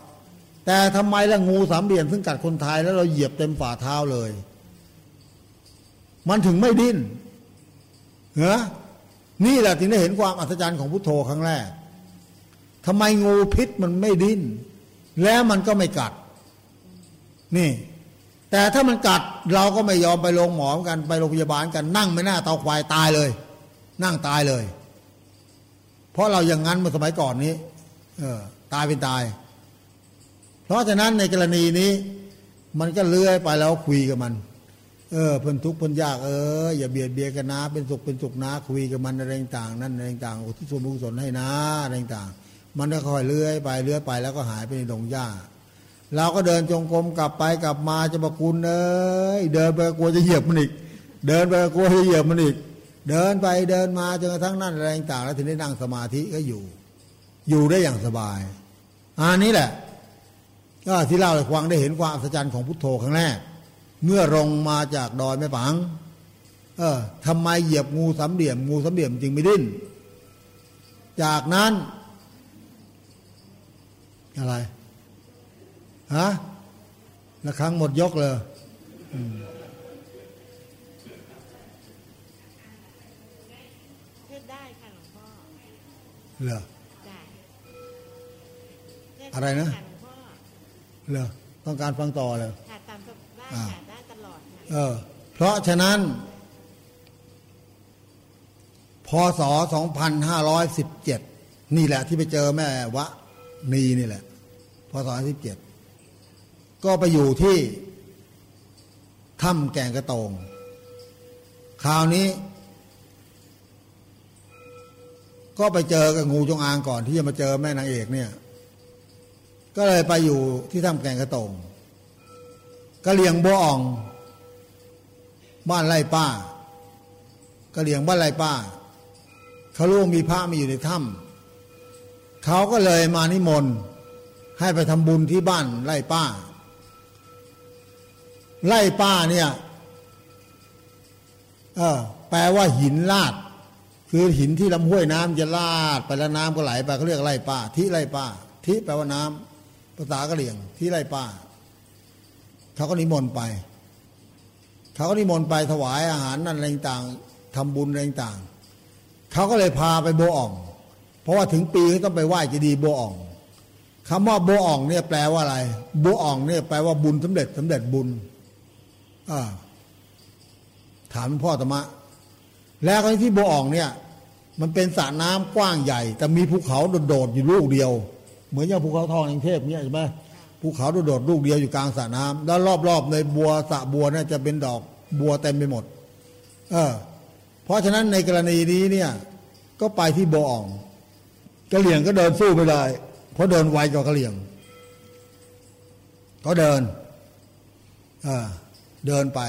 แต่ทำไมละงูสามเหลี่ยมซึ่งกัดคนไทยแล้วเราเหยียบเต็มฝ่าเท้าเลย มันถึงไม่ดิ้นเหรอนี่แหละถึงได้เห็นความอัศจรรย์ของพุทโธครั้งแรกทำไมงูพิษมันไม่ดิ้น แล้วมันก็ไม่กัด นี่ แต่ถ้ามันกัดเราก็ไม่ยอมไปโรงหมอกันไปโรงพยาบาลกันนั่งไม่น่าเตาควายตายเลย นั่งตายเลย เพราะเราอย่างนั้นเมื่อสมัยก่อนนี้ เออ ตายเป็นตาย เพราะฉะนั้นในกรณีนี้ มันก็เลื้อยไปแล้วคุยกับมัน เออเพิ่นทุกข์เพิ่นยากเอออย่าเบียดเบียนกันนะ เป็นสุขเป็นสุขนะคุยกับมันอะไรต่างนั่นอะไรต่างอุทิศส่วนบุญกุศลให้นะอะไรต่างมันก็ค่อยเลื้อยไปเลื้อยไปแล้วก็หายไปในดงหญ้า เราก็เดินจงกรมกลับไปกลับมาจะมาคุณเอ้ยเดินไปกลัวจะเหยียบมันอีก เดินไปกลัวจะเหยียบมันอีก เดินไปเดินมาจนกระทั่งนั่นอะไรต่างแล้วถึงได้นั่งสมาธิก็อยู่ อยู่ได้อย่างสบายอันนี้แหละ ก็ที่เล่าให้ฟังได้เห็นความอัศจรรย์ของพุทโธครั้งแรก เมื่อลงมาจากดอยแม่ปัง เออทำไมเหยียบงูสามเหลี่ยม งูสามเหลี่ยมจึงไม่ดิ้นจากนั้น อะไร ฮะละครั้งหมดยกเลยอืม
เทศได้ค่ะหลวงพ่อ
เหรอ
ได้เทศ
อะไรนะ
ค่หลวงพ่อ
เหรอต้องการฟังต่อเลย
ค่ะตามสบได้
อ่า
ค่ะได้ตลอดค่ะ
เออ เพราะฉะนั้น พศ 2517 นี่แหละที่ไปเจอแม่วะนีนี่แหละ พศ 17 ก็ไปอยู่ที่ถ้ำแก่งกระตงคราวนี้ ก็ไปเจอกับงูจงอางก่อนที่จะมาเจอแม่นางเอกเนี่ย ก็เลยไปอยู่ที่ถ้ำแก่งกระตงกะเหลียงบัวอ่อง บ้านไร่ป้ากะเหลียงบ้านไร่ป้าเขารู้ว่ามีพระมาอยู่ในถ้ำเขาก็เลยมานิมนต์ให้ไปทำบุญที่บ้านไร่ป้า ไร่ป้าเนี่ยเออแปลว่าหินลาด คือหินที่ลำห้วยน้ำจะลาด ไปแล้วน้ำก็ไหลไปเขาเรียกไร่ป้า ที่ไร่ป้า ที่แปลว่าน้ำภาษากะเหรี่ยง ที่ไร่ป้าเขาก็นิมนต์ไปเขาก็นิมนต์ไปถวายอาหารนั่นอะไรต่างทำบุญอะไรต่างเขาก็เลยพาไปโบอ่อง เพราะว่าถึงปีเขาต้องไปไหว้เจดีย์โบอ่องคำว่าโบอ่องเนี่ยแปลว่าอะไรโบอ่องเนี่ยแปลว่าบุญสำเร็จสำเร็จบุญ ถามพ่อธรรมะ แล้วก็ที่โบอ่องเนี่ย มันเป็นสระน้ำกว้างใหญ่ แต่มีภูเขาโดดๆอยู่ลูกเดียว เหมือนอย่างภูเขาทองกรุงเทพเนี่ยใช่ไหมภูเขาโดดๆลูกเดียวอยู่กลางสระน้ำแล้วรอบๆในบัวสระบัวเนี่ยจะเป็นดอกบัวเต็มไปหมด เออ เพราะฉะนั้นในกรณีนี้เนี่ย ก็ไปที่โบอ่องกระเหลี่ยงก็เดินสู้ไม่ได้เพราะเดินไวกว่ากระเหลี่ยง ก็เดินเออ เดินไป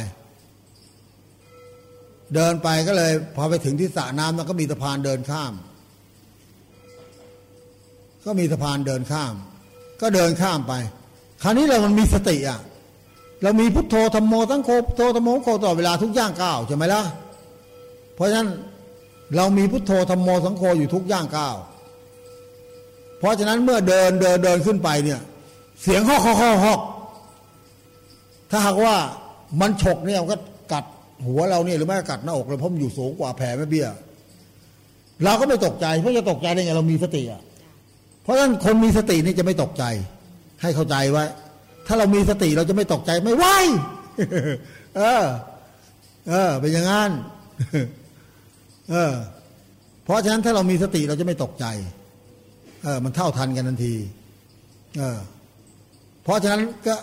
เดินไปก็เลย พอไปถึงที่สระน้ำมันก็มีสะพานเดินข้าม ก็มีสะพานเดินข้าม ก็เดินข้ามไป คราวนี้เรามันมีสติอะเรามีพุทโธธรรมโมทั้งโคพุทโธธรรมโมโคตลอดเวลาทุกย่างก้าวใช่ไหมล่ะเพราะฉะนั้นเรามีพุทโธธรรมโมสังโฆอยู่ทุกย่างก้าวเพราะฉะนั้นเมื่อเดินเดินเดินขึ้นไปเนี่ย เสียงฮอกฮอกฮอกฮอกถ้าหากว่า มันฉกเนี่ยมันก็กัดหัวเราเนี่ยหรือไม่กัดหน้าอกเราเพราะมันอยู่สูงกว่าแผลไม่เบี้ย เราก็ไม่ตกใจเพราะจะตกใจได้ไงเรามีสติอะเพราะฉะนั้นคนมีสตินี่จะไม่ตกใจ ให้เข้าใจไว้ ถ้าเรามีสติเราจะไม่ตกใจไม่ไหวเออ เออเป็นอย่างนั้นเออ เพราะฉะนั้นถ้าเรามีสติเราจะไม่ตกใจ เออ มันเท่าทันกันทันที เออ เพราะฉะนั้นก็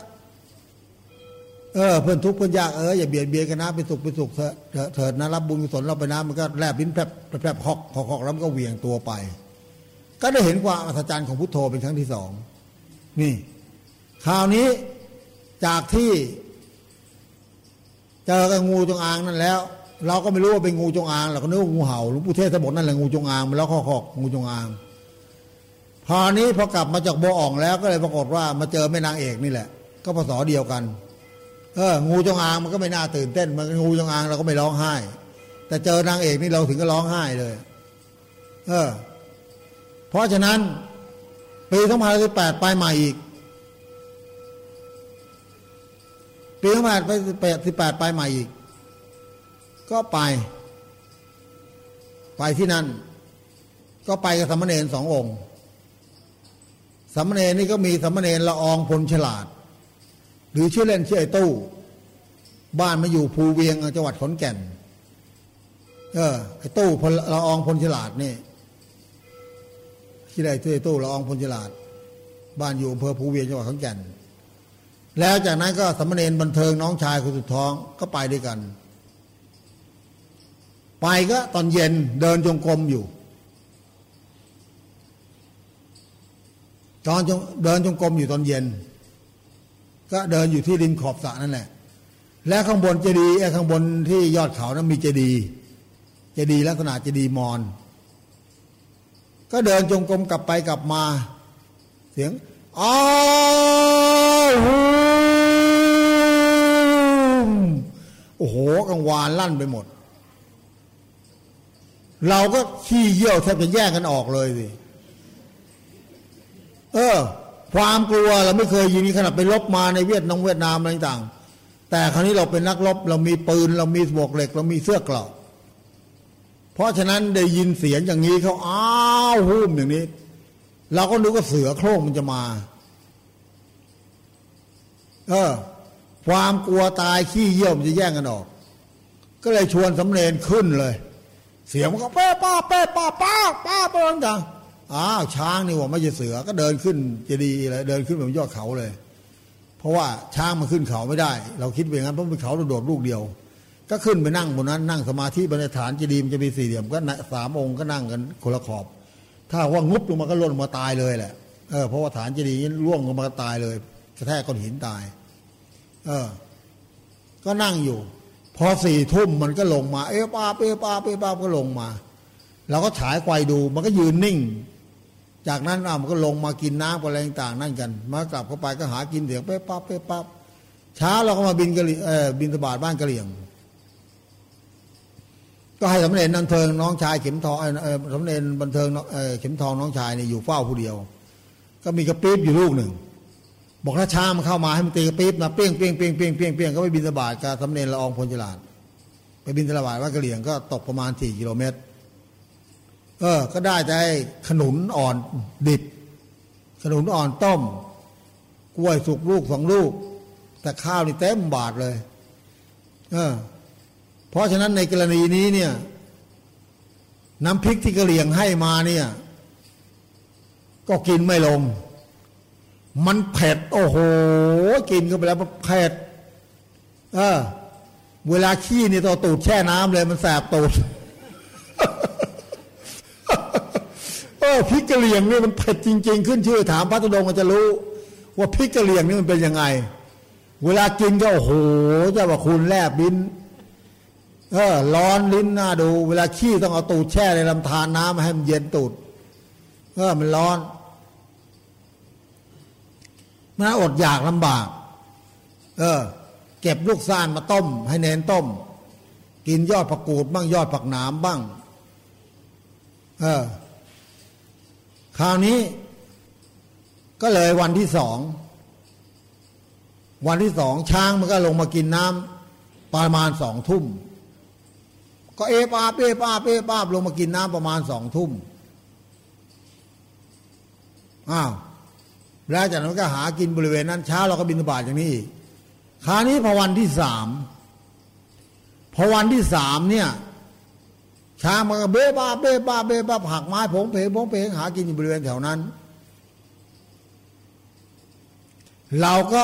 เออเพื่อนทุกข์เพื่อนยากเอออย่าเบียดเบียนกันนะเป็นสุขเป็นสุขเถอะเถิดนะรับบุญกุศลเราไปนะมันก็แลบลิ้นแผลบแผลบหอกหอกหอกแล้วมันก็เหวี่ยงตัวไป ก็ได้เห็นความอัศจรรย์ของพุทโธเป็นครั้งที่สองนี่คราวนี้จากที่เจอกับงูจงอางนั่นแล้ว เราก็ไม่รู้ว่าเป็นงูจงอางเราก็นึกว่างูเห่าหลวงปู่เทศบอกนั่นแหละงูจงอางมันแล้วข้อขอกงูจงอางพอนี้พอกลับมาจากโบอ่องแล้วก็เลยปรากฏว่ามาเจอแม่นางเอกนี่แหละ ก็พศเดียวกัน อองูจงอางมันก็ไม่น่าตื่นเต้น มันงูจงอางเราก็ไม่ร้องไห้ แต่เจอนางเอกนี่เราถึงก็ร้องไห้เลย เออ เพราะฉะนั้นปีสองพันสิบแปดไปใหม่อีก ปีสองพันสิบแปดสิบแปดไปใหม่อีก ก็ไป ไปที่นั่น ก็ไปกับสามเณรสององค์สามเณรนี่ก็มีสามเณรละอองพลฉลาด หรือชื่อเล่นชื่อไอ้ตู้ บ้านมาอยู่ภูเวียงจังหวัดขอนแก่น เออไอ้ตู้พลละอองพลฉลาดนี่ชื่ออะไรชื่อไอ้ตู้ละอองพลฉลาด บ้านอยู่อำเภอภูเวียงจังหวัดขอนแก่น แล้วจากนั้นก็สามเณรบันเทิงน้องชายคนสุดท้องก็ไปด้วยกัน ไปก็ตอนเย็นเดินจงกรมอยู่ตอนเดินจงกรมอยู่ตอนเย็น ก็เดินอยู่ที่ริมขอบสระนั่นแหละ และข้างบนเจดีย์ไอ้ข้างบนที่ยอดเขานั้นมีเจดีย์เจดีย์ลักษณะเจดีย์มอนก็เดินจงกรมกลับไปกลับมา เสียงอ้าวโอ้โหกังวานลั่นไปหมด เราก็ขี้เยี่ยวแทบจะแย่งกันออกเลยสิเออ ความกลัวเราไม่เคยยินขนาดไปลบมาในเวียดนามเวียดนามอะไรต่างแต่คราวนี้เราเป็นนักรบเรามีปืนเรามีบวกเหล็ก เรามีเสื้อกราะเพราะฉะนั้นได้ยินเสียงอย่างนี้เขาอ้าวหุ้มอย่างนี้ เราก็นึกว่าเสือโคร่งมันจะมา เออ ความกลัวตายขี้เยี่ยวมันจะแย่งกันออก ก็เลยชวนสำเร็จขึ้นเลย เสียงมันก็เป้ป้าเป้ป้าป้าป้าป้าต่าง อ้าวช้างนี่ว่าไม่ใช่เสือก็เดินขึ้นเจดีย์เลยเดินขึ้นไปบนยอดเขาเลย เพราะว่าช้างมันขึ้นเขาไม่ได้ เราคิดไปงั้นเพราะเป็นเขาโดดลูกเดียว ก็ขึ้นไปนั่งบนนั้นนั่งสมาธิบนฐานเจดีย์มันจะมีสี่เหลี่ยมก็สามองค์ก็นั่งกันคนละขอบ ถ้าว่างุบลงมาก็ล่นมาตายเลยแหละเออเพราะว่าฐานเจดีย์ร่วงลงมาตายเลยกระแทกก้อนหินตาย เออ ก็นั่งอยู่ พอสี่ทุ่มมันก็ลงมา เอ๊ะป้าเป๊ป้าเป๊ป้าก็ลงมาเราก็ฉายไฟดูมันก็ยืนนิ่ง จากนั้นอะมันก็ลงมากินน้ำอะไรต่างๆนั่นกัน มากลับเข้าไปก็หากินเสียงเป๊ะปั๊บเป๊ะปั๊บเช้าเราก็มาบินกะเรี่ยงเออบินสบาทบ้านกะเหรี่ยง ก็ให้สำเร็จนันเทิงน้องชายเข็มทองเออสำเร็จบันเทิงเออเข็มทองน้องชายเนี่ยอยู่เฝ้าผู้เดียว ก็มีกระปี๊บอยู่ลูกหนึ่ง บอกถ้าช้ามันเข้ามาให้มันตีกระปี๊บนะเปี้ยงเปี้ยงเปี้ยงเปี้ยงเปี้ยงเปี้ยงก็ไปบินสบาทกับสำเร็จละอองพลจลาดไปบินสบาทว่ากะเหรี่ยงก็ตกประมาณสี่กิโลเมตร เออ ก็ได้แต่ขนุนอ่อนดิบ ขนุนอ่อนต้ม กล้วยสุกลูกสองลูก แต่ข้าวนี่เต็มบาทเลย เออ เพราะฉะนั้นในกรณีนี้เนี่ย น้ำพริกที่กะเหรี่ยงให้มาเนี่ย ก็กินไม่ลง มันเผ็ด โอ้โห กินเข้าไปแล้วเผ็ด เออ เวลาขี้นี่ตัวตูดแช่น้ำเลยมันแสบตูด เออพริกกะเหรี่ยงนี่มันเผ็ดจริง ๆ ขึ้นชื่อถามพระตุดงก็จะรู้ ว่าพริกกะเหรี่ยงนี่มันเป็นยังไง เวลากินก็โอ้โหจ้าว่าคุณแลบบินเออร้อนลิ้นหน้าดู เวลาขี้ต้องเอาตูดแช่ในลำธารน้ำให้มันเย็นตูดเออมันร้อนมันอดอยากลำบาก เออ เก็บลูกซ่านมาต้ม ให้เนนต้ม กินยอดผักกูดบ้างยอดผักหนามบ้าง เออ คราวนี้ ก็เลยวันที่สอง วันที่สองช้างมันก็ลงมากินน้ำประมาณสองทุ่ม ก็เอปาเป้ปาเป้ปาลงมากินน้ำประมาณสองทุ่มอ้าวแล้วจากนั้นก็หากินบริเวณนั้นเช้าเราก็บินบาตอย่างนี้อีกคราวนี้พอวันที่สามพอวันที่สามเนี่ย ช้างมันก็เบ้บ้าเบ้บ้าเบ้บ้าผักไม้ผงเพงผงเพงหากินอยู่บริเวณแถวนั้น เราก็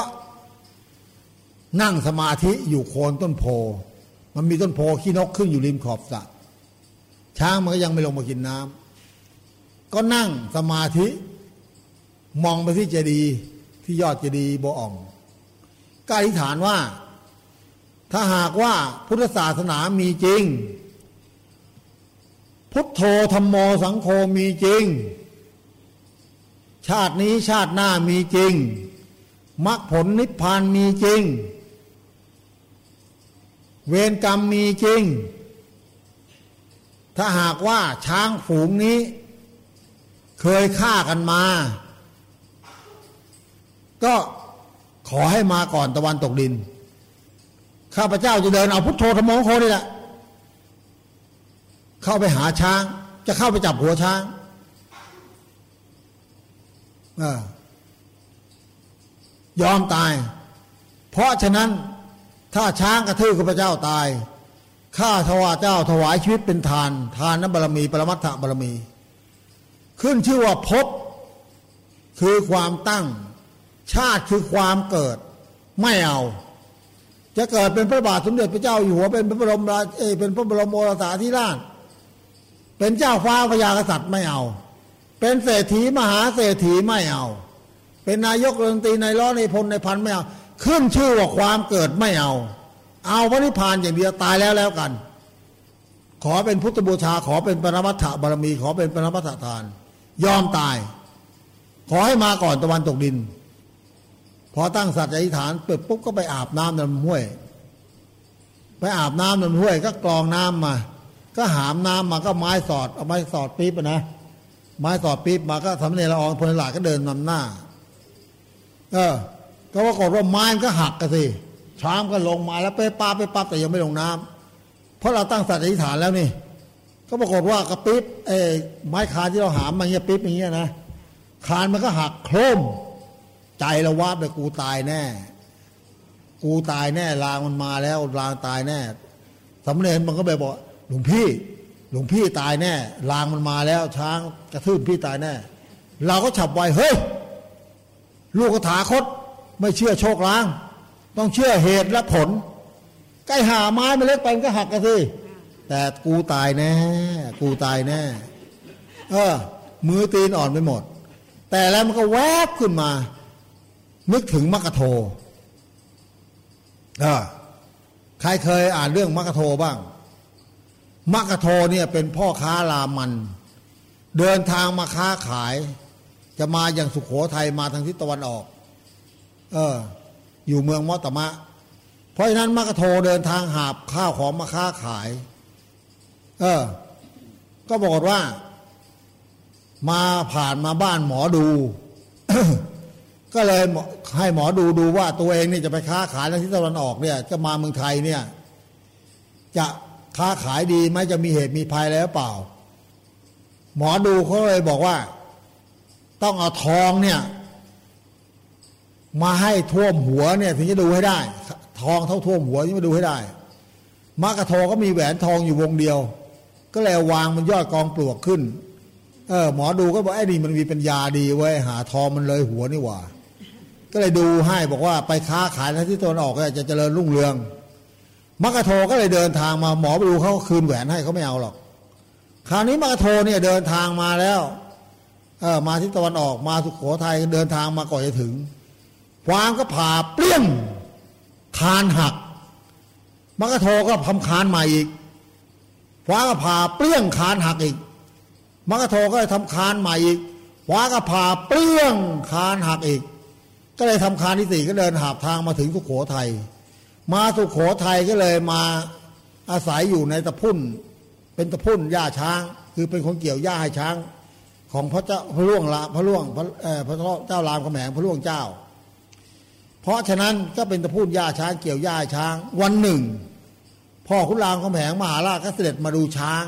นั่งสมาธิอยู่โคนต้นโพ มันมีต้นโพขี้นกขึ้นอยู่ริมขอบสระช้างมันก็ยังไม่ลงมากินน้ำก็นั่งสมาธิ มองไปที่เจดีย์ที่ยอดเจดีย์โบอ่องก็อธิษฐานว่า ถ้าหากว่าพุทธศาสนามีจริง พุทโธธรรมโมสังโฆมีจริง ชาตินี้ชาติหน้ามีจริงมรรคผลนิพพานมีจริง เวรกรรมมีจริง ถ้าหากว่าช้างฝูงนี้ เคยฆ่ากันมา ก็ขอให้มาก่อนตะวันตกดิน ข้าพเจ้าจะเดินเอาพุทโธธรรมโมโคนี่แหละ เข้าไปหาช้าง จะเข้าไปจับหัวช้างอยอมตาย เพราะฉะนั้นถ้าช้างกระทืบข้าพเจ้าตายข้าทวาเจ้าถวายชีวิตเป็นทาน ทานนั้บารมี ปรมัตถบารมี ขึ้นชื่อว่าภพคือความตั้ง ชาติคือความเกิด ไม่เอา จะเกิดเป็นพระบาทสมเด็จพระเจ้าอยู่หัวเป็นพระบรมราชเอเป็นพระบรมโอรสาธิราช เป็นเจ้าฟ้าพญากษัตริย์ไม่เอา เป็นเศรษฐีมหาเศรษฐีไม่เอา เป็นนายกรัฐมนตรีในร้อในพลในพันไม่เอา ขึ้นชื่อว่าความเกิดไม่เอา เอาพระนิพพานอย่างเดียวตายแล้วแล้วกัน ขอเป็นพุทธบูชาขอเป็นปรมัตถบารมี ขอเป็นปรมัตถทาน ยอมตาย ขอให้มาก่อนตะวันตกดิน พอตั้งสัตย์อธิษฐานเปิดปุ๊บก็ไปอาบน้ำในลำห้วย ไปอาบน้ำในลำห้วยก็กรองน้ำมา ก็หามน้ำมาก็ไม้สอดเอาไม้สอดปี๊บนะไม้สอดปี๊บมาก็สำเร็จละอองพลหลาก็เดินนำหน้า เออ ก็ปรากฏว่าไม้มันก็หักกันสิช้างก็ลงมาแล้วไปปาไปปั๊บแต่ยังไม่ลงน้ำเพราะเราตั้งสัตย์อธิษฐานแล้วนี่ ก็ปรากฏว่ากระปิ๊บเอ้ไม้คานที่เราหามมาเงี้ยปิ๊บอย่างเงี้ยนะคานมันก็หักโครมใจเราวาบเลยกูตายแน่ กูตายแน่ลางมันมาแล้วลางตายแน่สำเร็จมันก็ไปบอก หลวงพี่หลวงพี่ตายแน่ลางมันมาแล้ว ช้างกระทืบพี่ตายแน่ เราก็ฉับไวเฮ้ย ลูกกถาคต ไม่เชื่อโชคลาง ต้องเชื่อเหตุและผลใกล้หาไม้มาเล็กไปมันก็หักกันสิแต่กูตายแน่ กูตายแน่ เออ มือตีนอ่อนไปหมด แต่แล้วมันก็แวบขึ้นมา นึกถึงมักกะโทเออใครเคยอ่านเรื่องมักกะโทบ้าง มักกะโทเนี่ยเป็นพ่อค้ารามัน เดินทางมาค้าขาย จะมาอย่างสุขโขทัยมาทางทิศตะวันออก เออ อยู่เมืองมอตมะ เพราะฉะนั้นมักกะโทเดินทางหาบข้าวของมาค้าขาย เออ ก็บอกว่า มาผ่านมาบ้านหมอดู ก็เลยให้หมอดูดูว่าตัวเองนี่จะไปค้าขายทางทิศตะวันออกเนี่ย จะมาเมืองไทยเนี่ย จะ ค้าขายดีไหมจะมีเหตุมีภัยอะไรหรือเปล่า หมอดูเขาเลยบอกว่า ต้องเอาทองเนี่ยมาให้ท่วมหัวเนี่ยถึงจะดูให้ได้ ทองเท่าท่วมหัวถึงมาดูให้ได้มากระโทก็มีแหวนทองอยู่วงเดียว ก็เลยวางมันยอดกองปลวกขึ้น เออหมอดูก็บอกไอ้นี่มันมีปัญญาดีไว้หาทองมันเลยหัวนี่หว่า ก็เลยดูให้บอกว่าไปค้าขายทางที่ตนออกจะเจริญรุ่งเรือง มักกะโทก็เลยเดินทางมาหมอไปดูเขาคืนแหวนให้เขาไม่เอาหรอก คราวนี้มักกะโทเนี่ยเดินทางมาแล้วเออมาที่ตะวันออกมาสุขโขทัยเดินทางมาก่อนจะถึงความก็ผ่าเปรี้ยงคานหักมักกะโทก็พำคานใหม่อีกฟ้าก็ผ่าเปรี้ยงคานหักอีกมักกะโทก็เลยทำคานใหม่อีกฟ้าก็ผ่าเปรี้ยงคานหักอีก ก็เลยทำคานที่สี่ก็เดินหาบทางมาถึงสุขโขทัย มาสุขโขทัยก็เลยมาอาศัยอยู่ในตะพุ่น เป็นตะพุ่นหญ้าช้าง คือเป็นคนเกี่ยวหญ้าให้ช้าง ของพระเจ้าพระล่วงละพระล่วงพระเอ่อพระเจ้ารามคำแหงพระล่วงเจ้า เพราะฉะนั้นก็เป็นตะพุ่นหญ้าช้างเกี่ยวหญ้าช้าง วันหนึ่งพ่อคุณรามคำแหงมหาราชก็เสด็จมาดูช้าง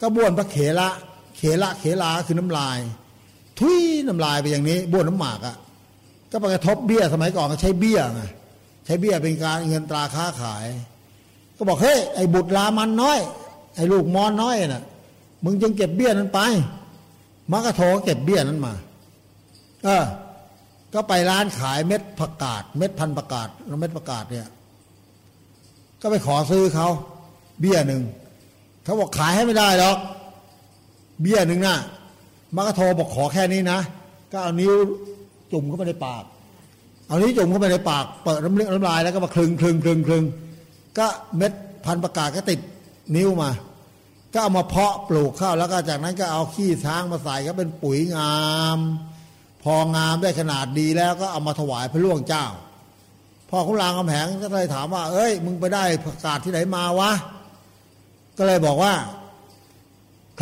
ก็บ้วนพระเขละเขละเขลาคือน้ำลาย ทุยน้ำลายไปอย่างนี้บ้วนน้ำหมากอะ่ะก็ไปกระทบเบี้ยสมัยก่อนก็ใช้เบี้ยไง ใช้เบี้ยเป็นการเงินตราค้าขาย ก็บอกเฮ้ยไอ้บุตรลามันน้อย ไอ้ลูกมอนน้อยน่ะ มึงจึงเก็บเบี้ยนั้นไปมักกะโทก็เก็บเบี้ยนั้นมา เออ ก็ไปร้านขายเม็ดผักกาด เม็ดพันผักกาดแล้วเม็ดผักกาดเนี่ย ก็ไปขอซื้อเขาเบี้ยหนึ่งเขาบอกขายให้ไม่ได้หรอกเบี้ยหนึ่งนะมักกะโทบอกขอแค่นี้นะ ก็เอานิ้วจุ่มเข้าไปในปาก เอานิ้จุ่มเข้าไปในปากเปิดน้ำเลือดน้ำลายแล้วก็มาคลึงคลึงคลึงคลึงก็เม็ดพันประกาศก็ติดนิ้วมา ก็เอามาเพาะปลูกข้าวแล้วก็จากนั้นก็เอาขี้ช้างมาใส่ก็เป็นปุ๋ยงาม พองามได้ขนาดดีแล้วก็เอามาถวายพระล่วงเจ้าพ่อคุณรางคำแหงก็เลยถามว่า เอ้ย มึงไปได้ประกาศที่ไหนมาวะ ก็เลยบอกว่า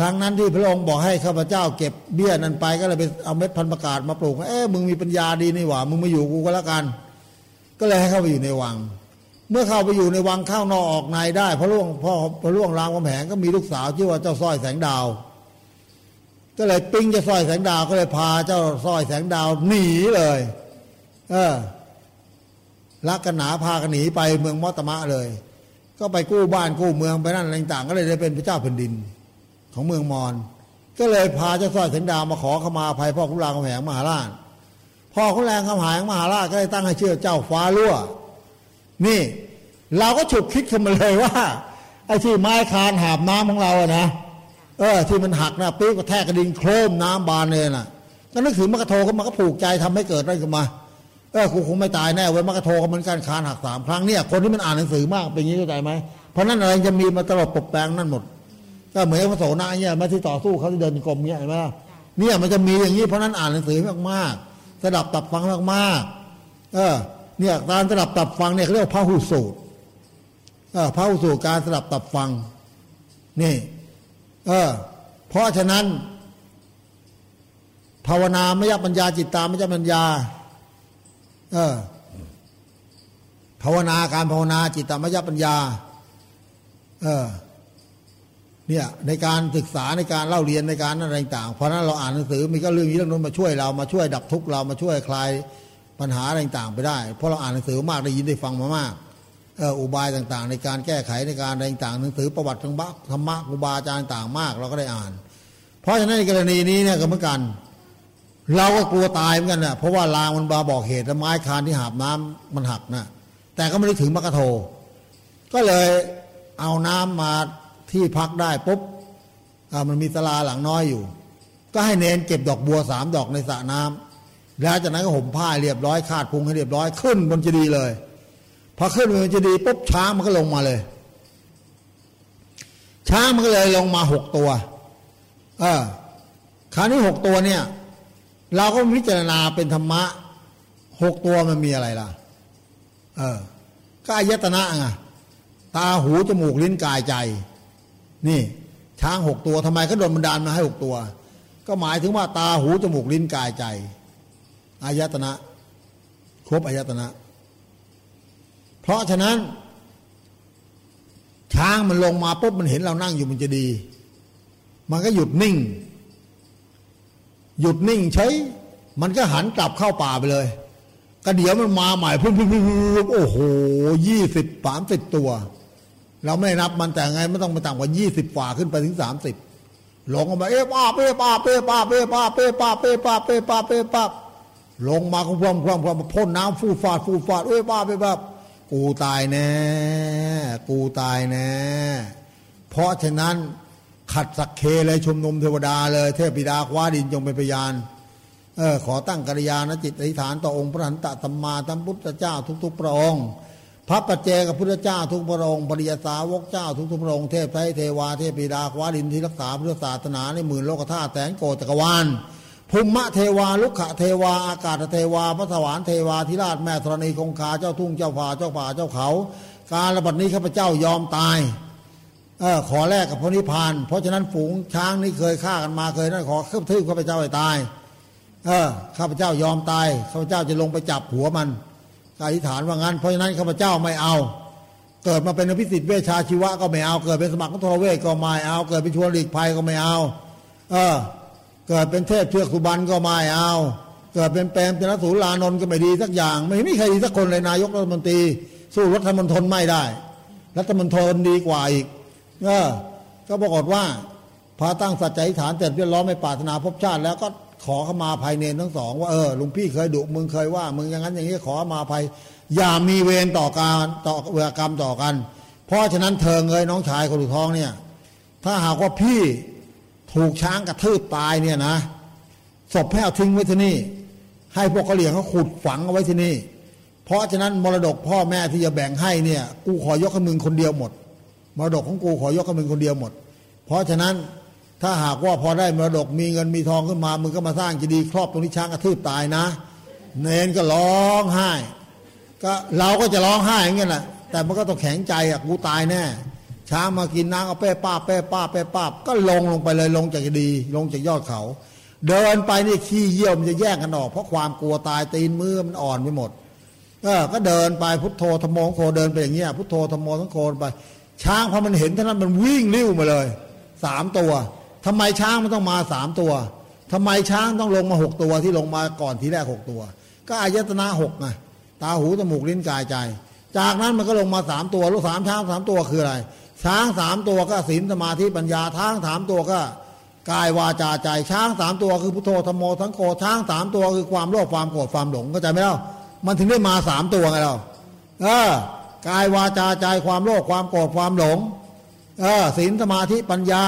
ครั้งนั้นที่พระองค์บอกให้ข้าพเจ้าเก็บเบี้ยนั้นไปก็เลยไปเอาเม็ดพันประกาศมาปลูกเอ๊ะมึงมีปัญญาดีนี่หว่า มึงมาอยู่กูก็แล้วกัน ก็เลยให้เข้าไปอยู่ในวัง เมื่อเข้าไปอยู่ในวังข้าวนอกออกในได้พระล่วงพ่อพระล่วงรามคำแหงก็มีลูกสาวชื่อว่าเจ้าสร้อยแสงดาว ก็เลยปิ้งเจ้าสร้อยแสงดาวก็เลยพาเจ้าสร้อยแสงดาวหนีเลย เออลักกันหนาพากันหนีไปเมืองมอตมะเลย ก็ไปกู้บ้านกู้เมืองไปนั่นอะไรต่างก็เลยได้เป็นพระเจ้าแผ่นดิน ของเมืองมอญก็เลยพาเจ้าสร้อยแสงดาวมาขอขมาภัยพ่อขุนรามคำแหงมหาราชพ่อขุนรามคำแหงมหาราชก็เลยตั้งให้ชื่อเจ้าฟ้ารั่ว นี่ เราก็ฉุกคิดขึ้นมาเลยว่าไอ้ที่ไม้คานหาบน้ำของเราอะนะเออที่มันหักนะปี๊บกระแทกกระดิ่งโครมน้ำบานเลยน่ะก็นึกถึงมกระโทก็มันก็ผูกใจทำให้เกิดอะไรขึ้นมาเออกูคงไม่ตายแน่เว้ยมกระโทก็เหมือนกันคานหักสามครั้งเนี่ยคนที่มันอ่านหนังสือมากเป็นอย่างนี้เข้าใจไหมเพราะนั้นอะไรจะมีมาตลบปบแปลงนั่นหมด ก็เหมือนพระโสนะเนี่ยมาที่ต่อสู้เขาที่เดินกรมเนี่ยเห็นไหมล่ะเนี่ยมันจะมีอย่างนี้เพราะนั้นอ่านหนังสือมากๆสดับตับฟังมากๆเออเนี่ยการสดับตับฟังเนี่ยเขาเรียกว่าพระหูสูตรเออพระหูสูตรการสดับตับฟังนี่เออเพราะฉะนั้น ภาวนามยปัญญาจิตตามยปัญญา เออภาวนาการภาวนาจิตตามยปัญญา เออ เนี่ยในการศึกษาในการเล่าเรียนในการอะไรต่างเพราะนั้นเราอ่านหนังสือมีก็เรื่องนี้เรื่องนู้นมาช่วยเรามาช่วยดับทุกข์เรามาช่วยคลายปัญหาอะไรต่างไปได้ เพราะเราอ่านหนังสือมากได้ยินได้ฟังมามากอุบายต่างๆ ในการแก้ไขในการอะไรต่างหนังสือประวัติทางบัธรรมะอุบาอาจารย์ต่างมากเราก็ได้อ่าน เพราะฉะนั้นในกรณีนี้เนี่ยก็เหมือนกัน เราก็กลัวตายเหมือนกันนะเพราะว่าลางมันบาบอกเหตุและไม้คานที่หาบน้ำมันหักนะแต่ก็ไม่ได้ถึงมกะโท ก็เลยเอาน้ำมา ที่พักได้ปุ๊บมันมีตลาหลังน้อยอยู่ ก็ให้เนนเก็บดอกบัวสามดอกในสระน้ำแล้วจากนั้นก็ห่มผ้าเรียบร้อยคาดพุงให้เรียบร้อยขึ้นบนเจดีย์เลยพอขึ้นบนเจดีย์ปุ๊บช้างมันก็ลงมาเลย ช้างมันก็เลยลงมาหกตัว เออคราวนี้หกตัวเนี่ย เราก็พิจารณาเป็นธรรมะหกตัวมันมีอะไรล่ะ เออก็อายตนะไงตาหูจมูกลิ้นกายใจ นี่ ช้างหกตัวทำไมเขาโดนบันดาลมาให้หกตัว ก็หมายถึงว่าตาหูจมูกลิ้นกายใจอายตนะ ครบอายตนะ เพราะฉะนั้น ช้างมันลงมาปุ๊บมันเห็นเรานั่งอยู่มันจะดี มันก็หยุดนิ่ง หยุดนิ่งใช้มันก็หันกลับเข้าป่าไปเลยก็เดี๋ยวมันมาใหม่พุ่งพุ่งพุ่งโอ้โหยี่สิบสามสิบตัว เราไม่นับมันแต่ไงไม่ต้องไปต่ำกว่ายี่สิบฝ่าขึ้นไปถึงสามสิบลงมาเอ๊ะป้าเป้ป้าเป้ป้าเป้ป้าเป้ป้าเป้ป้าเป้ป้าเป้ป้าลงมาความความความควาพ่นน้ำฟูฟาดฟูฟาดเอ้ยป้าเป้ป้ากูตายแน่กูตายแน่เพราะฉะนั้นขัดสักเคเลยชมนมเทวดาเลย เทพบิดาคว้าดินจงเป็นพยานเออขอตั้งกัลยาณจิตอธิษฐานต่อองค์พระหันตสัมมาสัมพุทธเจ้าทุก ๆ พระองค์ พระปัจเจกับพุทธเจ้าทุกพระองค์ปริยสาวกเจ้าทุกๆพระองค์เทพไทยเทวาเทพปิดาควาดินที่รักษาพุทธศาสนาในหมื่นโลกธาตุแสนโกจักรวาลภูมิเทวาลุกขะเทวาอากาศเทวาพระสวรรค์เทวาธิราชแม่ธรณีคงคาเจ้าทุ่งเจ้าผาเจ้าป่าเจ้าเขา การระบัดนี้ข้าพเจ้ายอมตายเออขอแลกกับพระนิพพาน เพราะฉะนั้นฝูงช้างนี่เคยฆ่ากันมาเคยนั่นขอขึ้นทึบข้าพเจ้าให้ตาย เออข้าพเจ้ายอมตายข้าพเจ้าจะลงไปจับหัวมัน อธิษฐานว่างั้นเพราะฉะนั้นข้าพเจ้าไม่เอา เกิดมาเป็นอภิสิทธิ์เวชชาชีวะก็ไม่เอา เกิดเป็นสมัครทรเวก็ไม่เอา เกิดเป็นชวนหลีกภัยก็ไม่เอา เออ เกิดเป็นเทพเชือกสุบรรณก็ไม่เอา เกิดเป็นแปมเป็นนสูลานนท์ก็ไม่ดีสักอย่าง ไม่มีใครดีสักคนเลยนายกรัฐมนตรี สู้รัฐมนตรไม่ได้ รัฐมนตรดีกว่าอีก เออ ก็ปรากฏว่าพอตั้งสัจจะอธิษฐานเสร็จเรียบร้อยไม่ปรารถนาพบชาติแล้วก็ ขอเข้ามาภายในทั้งสองว่าเออลุงพี่เคยดุมึงเคยว่า มึงอย่างนั้นอย่างนี้ขอมาภัย อย่ามีเวรต่อการต่อเวรกรรมต่อกัน เพราะฉะนั้นเธอเงยน้องชายคนถุท้องเนี่ย ถ้าหากว่าพี่ถูกช้างกระทืบตายเนี่ยนะศพแพ้ทิ้งไว้ที่นี่ ให้พวกกะเหลี่ยงเขาขุดฝังเอาไว้ที่นี่ เพราะฉะนั้นมรดกพ่อแม่ที่จะแบ่งให้เนี่ย กูขอยกให้มึงคนเดียวหมด มรดกของกูขอยกให้มึงคนเดียวหมด เพราะฉะนั้น ถ้าหากว่าพอได้มรดกมีเงินมีทองขึ้นมามึงก็มาสร้างจะดีครอบตรงนี้ช้างกระทืบตายนะ เนนก็ร้องไห้ ก็เราก็จะร้องไห้อย่างเงี้ยแหละแต่มันก็ต้องแข็งใจอะกูตายแน่ช้างมากินน้ำเอาเป้ป้าเป้ป้าเป้ป้าก็ลงลงไปเลยลงจากดี ลงจากยอดเขา เดินไปนี่ขี้เยี่ยวมันจะแยกกันออก เพราะความกลัวตายตีนมือมันอ่อนไปหมดเออก็เดินไปพุทโธธรมโมงโฆเดินไปอย่างเงี้ยพุทโธธรมโมสังโฆไป ช้างพอมันเห็นเท่านั้นมันวิ่งลิ้วมาเลยสามตัว ทำไมช้างมันต้องมาสามตัวทำไมช้างต้องลงมาหกตัวที่ลงมาก่อนทีแรกหกตัว ก็อายตนะหกไงตาหูจมูกลิ้นกายใจ จากนั้นมันก็ลงมาสามตัวลูกสามช้างสามตัวคืออะไร ช้างสามตัวก็ศีลสมาธิปัญญาช้างสามตัวก็กายวาจาใจช้างสามตัวคือพุทโธธรรมโมทั้งโกช้างสามตัวคือความโลภความโกรธความหลงเข้าใจไหมเล่ามันถึงได้มาสามตัวไงเราเออกายวาจาใจความโลภความโกรธความหลงเออศีลสมาธิปัญญา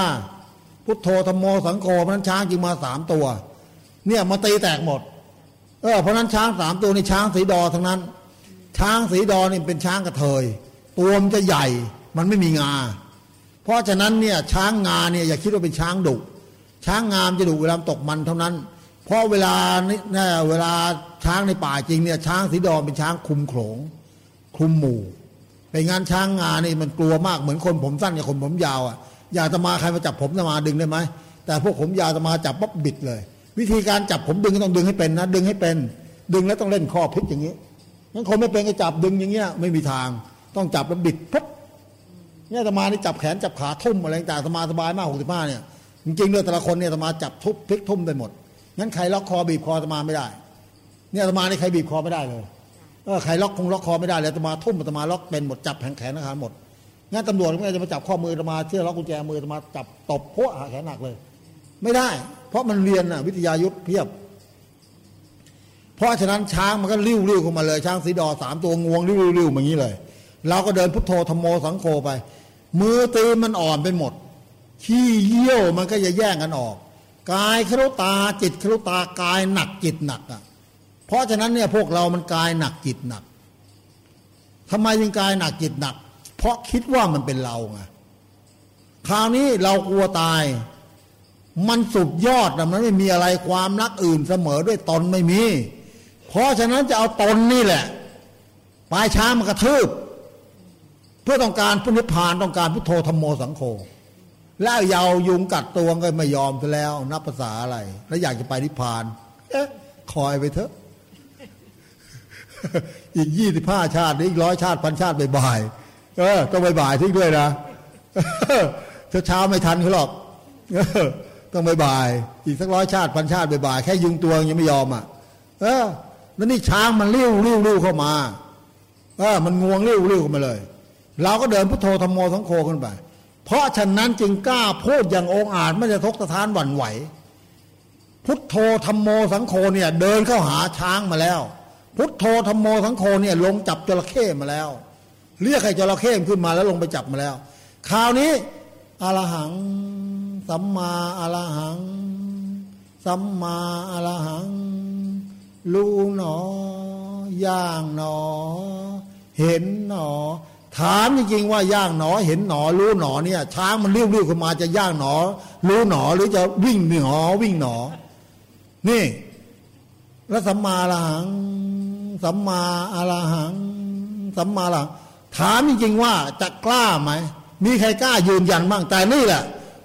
พุทโธธรรมโมสังโฆเพราะนั้นช้างจึงมาสามตัว เนี่ยมาตีแตกหมด เออเพราะนั้นช้างสามตัวนี่ช้างสีดอทั้งนั้น ช้างสีดอนี่เป็นช้างกระเทย ตัวมันจะใหญ่มันไม่มีงา เพราะฉะนั้นเนี่ยช้างงาเนี่ยอย่าคิดว่าเป็นช้างดุช้างงามจะดุเวลาตกมันเท่านั้น เพราะเวลาเนี่ยเวลาช้างในป่าจริงเนี่ยช้างสีดอเป็นช้างคุมโขงคุมหมู่เป็นงานช้างงานี่มันกลัวมากเหมือนคนผมสั้นกับคนผมยาวอะ อยากจะมาใครมาจับผมจะมาดึงได้ไหมแต่พวกผมยาวจะมาจับปั๊บบิดเลย วิธีการจับผมดึงก็ต้องดึงให้เป็นนะ ดึงให้เป็น ดึงแล้วต้องเล่นข้อพลิกอย่างนี้งั้นคนไม่เป็นก็จับดึงอย่างเงี้ยไม่มีทาง ต้องจับแล้วบิดปุ๊บเนี่ยตมานี่จับแขนจับขาทุ่มอะไรต่างๆตมาสบายมากหกสิบห้าเนี่ยจริงๆเลยแต่ละคนเนี่ยตมาจับทุบพลิกทุ่มได้หมดงั้นใครล็อกคอบีบคอตมาไม่ได้ เนี่ยตมานี่ใครบีบคอไม่ได้เลยเออใครล็อกคงล็อกคอไม่ได้เลยตมาทุ่มตมาล็อกเป็นหมดจับแขนแขนนะครับหมด งั้นตำรวจไม่จะมาจับข้อมือมาเชื่อล็อกกุญแจมือมาจับตบพวกหาแขนหนักเลย ไม่ได้ เพราะมันเรียนน่ะวิทยายุทธเพียบ เพราะฉะนั้นช้างมันก็ริ้วริ้วเข้ามาเลย ช้างสีดอสามตัวงวงริ้วริ้วอย่างนี้เลยเราก็เดินพุทโธธรรมโมสังโฆไป มือตีมันอ่อนไปหมด ขี้เยี่ยวมันก็จะแย่งกันออกกายครุตาจิตครุตากายหนักจิตหนักอะ เพราะฉะนั้นเนี่ยพวกเรามันกายหนักจิตหนักทำไมจึงกายหนักจิตหนัก ราะคิดว่ามันเป็นเราไงคราวนี้เรากลัวตาย มันสุดยอดนะมันไม่มีอะไรความรักอื่นเสมอด้วยตนไม่มี เพราะฉะนั้นจะเอาตนนี่แหละปลายช้างมันกระทืบ เพื่อต้องการพุนิพานต้องการพุทโธธรรมโมสังโฆแล้วยาวยุงกัดตัวก็ไม่ยอมซะแล้ว นับภาษาอะไร แล้วอยากจะไปนิพพานเอ๊ะคอยไปเถอะ อีกยี่สิบห้าชาติอีกร้อยชาติพันชาติบ่ายๆ เออต้องบ่ายๆทิ้งด้วยนะเช้าไม่ทันเขาหรอกต้องบ่ายๆอีกสักร้อยชาติพันชาติบ่ายๆแค่ยุงตัวยังไม่ยอมอะ เออแล้วนี่ช้างมันเลี้ยวเลี้ยวเลี้ยวเข้ามาเออมันงวงเลี้ยวเลี้ยวเข้ามาเลย เราก็เดินพุทโธธรรมโมสังโฆขึ้นไป เพราะฉะนั้นจึงกล้าพูดอย่างองอาจไม่จะทกสะท้านหวั่นไหว พุทโธธรรมโมสังโฆเนี่ย เดินเข้าหาช้างมาแล้ว พุทโธธรรมโมสังโฆเนี่ย ลงจับจระเข้มาแล้ว เรียกให้จระเข้ขึ้นมาแล้วลงไปจับมาแล้วคราวนี้อรหัง สัมมาอรหัง สัมมาอรหังรู้หนอย่างหนอ เห็นหนอ ถามจริงๆว่าย่างหนอ เห็นหนอรู้หนอเนี่ย ช้างมันเรียวๆขึ้นมาจะย่างหนอ รู้หนอหรือจะวิ่งหนอวิ่งหนอ นี่แล้วสัมมาอรหัง สัมมาอรหัง สัมมาอรหัง ถามจริงๆว่าจะกล้าไหม มีใครกล้ายืนยันบ้างแต่นี่แหละ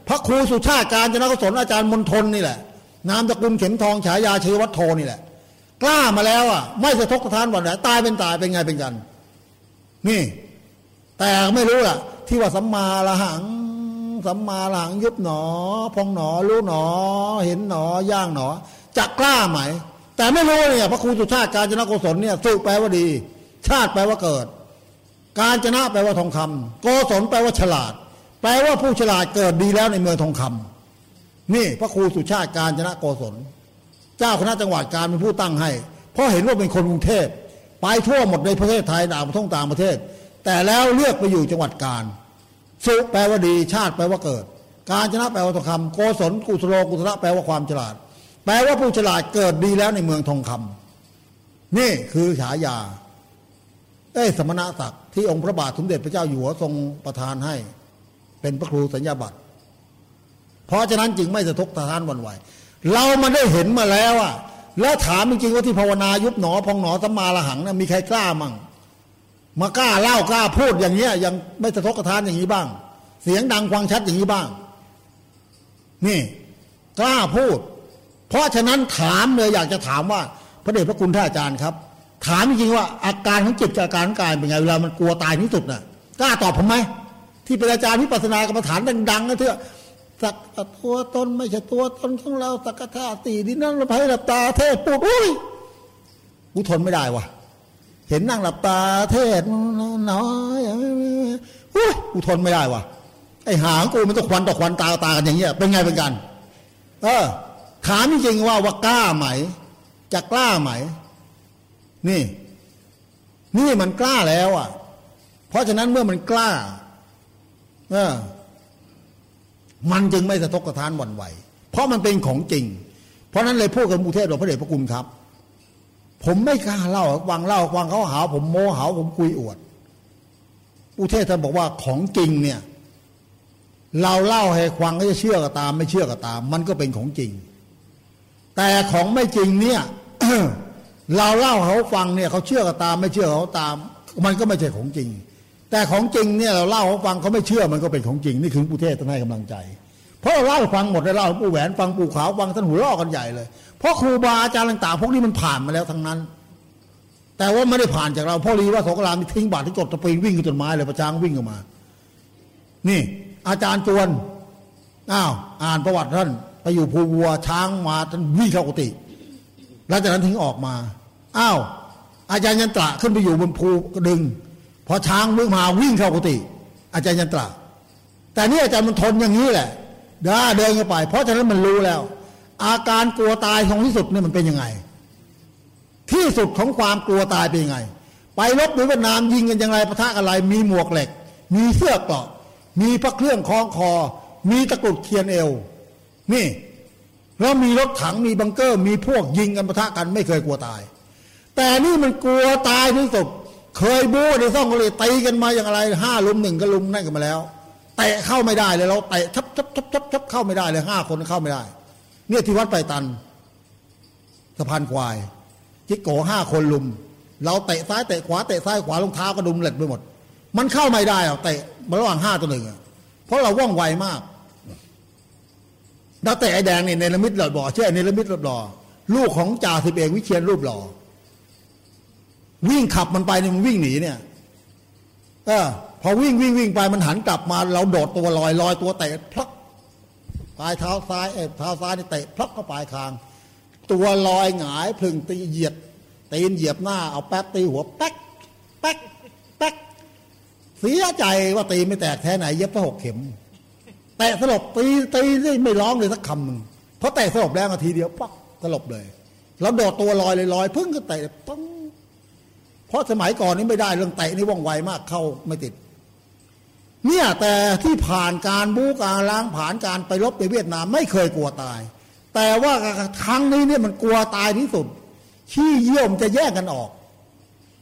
พระครูสุชาติการจนกศลอาจารย์มนทนนี่แหละนามตระกุลเข็มทองฉายาเชยวัฒโทนี่แหละ กล้ามาแล้วอะ ไม่สะทกสะท้านหวั่นไหวตายเป็นตายเป็นไงเป็นกัน นี่ แต่ไม่รู้ล่ะ ที่ว่าสัมมาละหังสัมมาหลังยุบหนอ พองหนอรู้หนอ เห็นหนอย่างหนอจะกล้าไหม แต่ไม่รู้เนี่ยพระครูสุชาติการจนกศลเนี่ยสุแปลว่าดี ชาติแปลว่าเกิด การจนะแปลว่าทองคำโกศลแปลว่าฉลาด แปลว่าผู้ฉลาดเกิดดีแล้วในเมืองทองคำนี่พระครูสุชาติการจนะโกศล เจ้าคณะจังหวัดการเป็นผู้ตั้งให้ เพราะเห็นว่าเป็นคนกรุงเทพไปทั่วหมดในประเทศไทยต่างประเทศต่างประเทศ แต่แล้วเลือกไปอยู่จังหวัดการสุแปลว่าดี ชาติแปลว่าเกิด การชนะแปลว่าทองคำโกศลกุศโลกุศลแปลว่าความฉลาด แปลว่าผู้ฉลาดเกิดดีแล้วในเมืองทองคำนี่คือฉายาเอ้สมณศักดิ์ ที่องค์พระบาทสมเด็จพระเจ้าอยู่หัวทรงประทานให้ เป็นพระครูสัญญาบัตรเพราะฉะนั้นจึงไม่สะทกสะท้านหวันไหว เรามาได้เห็นมาแล้วอะแล้วถามจริงๆว่าที่ภาวนายุบหนอพองหนอสัมมาละหังนะมีใครกล้ามั่งมากล้าเล่ากล้าพูดอย่างเงี้ยยังไม่สะทกสะท้านอย่างนี้บ้าง เสียงดังฟังชัดอย่างนี้บ้าง นี่ กล้าพูด เพราะฉะนั้นถามเลยอยากจะถามว่า พระเดชพระคุณท่านอาจารย์ครับ ถามจริงว่าอาการของจิตอาการของกายเป็นไงเวลามันกลัวตายที่สุดน่ะกล้าตอบผมไหมที่เป็นอาจารย์วิปัสสนากรรมฐานดังๆนะเถอะสักตัวตนไม่ใช่ตัวตนของเราสักกะท่าตีดินนั่งหลับให้หลับตาเทศปูดอุ้ยกูทนไม่ได้วะเห็นนั่งหลับตาเทศน้อยอุ้ยกูทนไม่ได้วะไอหางกูมันต้องควันต่อควันตาตากันอย่างเงี้ยเป็นไงเป็นกัน เออถามจริงว่าว่ากล้าไหม จะกล้าไหม นี่ นี่มันกล้าแล้วอะ เพราะฉะนั้นเมื่อมันกล้าเออมันจึงไม่สะทกสะท้านหวั่นไหว เพราะมันเป็นของจริง เพราะนั้นเลยพูดกับมูเทศหลวงพระเดชพระคุณครับ ผมไม่กล้าเล่าวังเล่าวังเขาหา ผมโมหาผมคุยอวดอุเทศท่านบอกว่าของจริงเนี่ย เราเล่าให้ฟังก็จะเชื่อก็ตาม ไม่เชื่อก็ตาม มันก็เป็นของจริง แต่ของไม่จริงเนี่ย เราเล่าเขาฟังเนี่ยเขาเชื่อก็ตาม ไม่เชื่อเขาตาม มันก็ไม่ใช่ของจริง แต่ของจริงเนี่ยเราเล่าเขาฟังเขาไม่เชื่อมันก็เป็นของจริง นี่คือผู้เทศท่านให้กำลังใจ เพราะเราเล่าฟังหมดเลยเล่าปู่แหวนฟังปู่ขาวฟังท่านหัวล่อกันใหญ่เลย เพราะครูบาอาจารย์ต่างๆพวกนี้มันผ่านมาแล้วทั้งนั้น แต่ว่าไม่ได้ผ่านจากเราพ่อรีว่าสกรามทิ้งบาตรที่กดตะปีวิ่งขึ้นต้นไม้เลยประจางวิ่งออกมา นี่ อาจารย์จวนอ้าวอ่านประวัติท่านไปอยู่ภูวัวช้างมาท่านวิ่งเข้ากุฏิแล้วจากนั้นถึงออกมา อ้าวอาจารย์ยันตระขึ้นไปอยู่บนภูกระดึง พอช้างวิ่งมาวิ่งเข้ากุฏิอาจารย์ยันตระ แต่นี่อาจารย์มันทนอย่างนี้แหละเดินเดินเข้าไป เพราะฉะนั้นมันรู้แล้ว อาการกลัวตายของที่สุดเนี่ยมันเป็นยังไง ที่สุดของความกลัวตายเป็นยังไง ไปรบหรือวียดนามยิงกันอย่างไรประทะอะไร มีหมวกเหล็ก มีเสื้อเกราะมีพระเครื่องคล้องคอ มีตะกรุดเทียนเอว นี่ แล้วมีรถถังมีบังเกอร์ มีพวกยิงกันปะทะกันไม่เคยกลัวตาย แต่นี่มันกลัวตายที่สุดเคยบู๊ในซ่องก็เลยตีกันมาอย่างไรห้าลุมหนึ่งก็ลุมนั่นกันมาแล้วเตะเข้าไม่ได้เลยเราเตะทับทับทับทับทับเข้าไม่ได้เลยห้าคนเข้าไม่ได้ เนี่ยที่วัดไปตันสะพานควายจิกโกห้าคนลุม เราเตะซ้ายเตะขวาเตะซ้ายขวารองเท้าก็ดุมเหล็ดไปหมด มันเข้าไม่ได้อะเตะระหว่างห้าตัวหนึ่งอะเพราะเราว่องไวมากแล้วแต่ไอ้แดงเนี่ยในละมิดหลอดบ่อเชื่อในละมิดหลอดบ่อลูกของจ่าสิบเอกวิเชียนรูปหล่อ วิ่งขับมันไปเนี่ยมันวิ่งหนีเนี่ยเออพอวิ่งวิ่งวิ่งไปมันหันกลับมา เราโดดตัวลอยลอยตัวเตะพลักปลายเท้าซ้ายเอเท้าซ้ายนี่เตะพลักเข้าปลายคาง ตัวลอยหงายพึ่งตีเหยียดตีนเหยียบหน้าเอาแป๊บตีหัวแป๊กแป๊กแป๊กเสียใจว่าตีไม่แตกแท้ไหนเย็บไปหกเข็ม แตะสลบตีตีไม่ร้องเลยสักคำหนึ่งเพราะแตะสลบแล้วนาทีเดียวปั๊บสลบเลย แล้วโดดตัวลอยเลยลอยพึ่งก็เตะปัง เพราะสมัยก่อนนี้ไม่ได้เรื่องเตะนี่ว่องไวมากเข้าไม่ติด เนี่ยแต่ที่ผ่านการบู๊การล้างผ่านการไปรบในเวียดนามไม่เคยกลัวตาย แต่ว่าครั้งนี้เนี่ยมันกลัวตายที่สุดขี้เยี่ยมจะแยกกันออก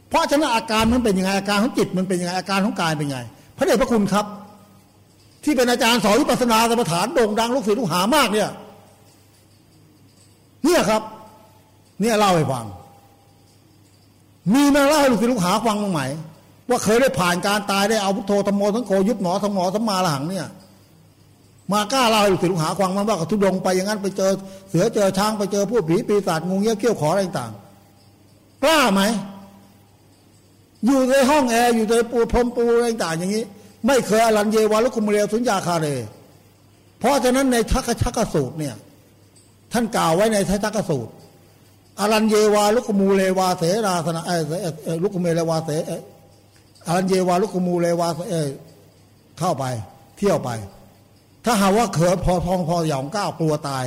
เพราะฉะนั้นอาการมันเป็นยังไงอาการของจิตมันเป็นยังไงอาการของกายเป็นยังไง พระเดชพระคุณครับ ที่เป็นอาจารย์สอนวิปัสสนากรรมฐานโด่งดังลูกศิษย์ลูกหามากเนี่ย เนี่ยครับ เนี่ยเล่าให้ฟัง มีมาเล่าให้ลูกศิษย์ลูกหาฟังบ้างไหมว่าเคยได้ผ่านการตายได้เอาพุทโธธรรมโมทั้งโคยุบหนอทั้งหมอทั้งมาละหังเนี่ย มากล้าเล่าให้ลูกศิษย์ลูกหาฟังมันว่ากระทุดงไปอย่างนั้นไปเจอ เสือเจอช้างไปเจอผู้ผีปีศาจงูเงี้ยเกี้ยวขออะไรต่างกล้าไหมอยู่ในห้องแอร์อยู่ในปูพรมปูอะไรต่างอย่างนี้ ไม่เคยอรันเยวาลุคุมเรียวสุญญาคาเร เพราะฉะนั้นในทักชักสูตรเนี่ย ท่านกล่าวไว้ในทักสูตร อรันเยวาลุกมูเลวาเสราสนะเอลุกเมเลวาเสอรันเยวาลุกมูเลวาเอเข้าไป เที่ยวไป ถ้าหาว่าเขินพอพองพอสยองก้าวกลัวตาย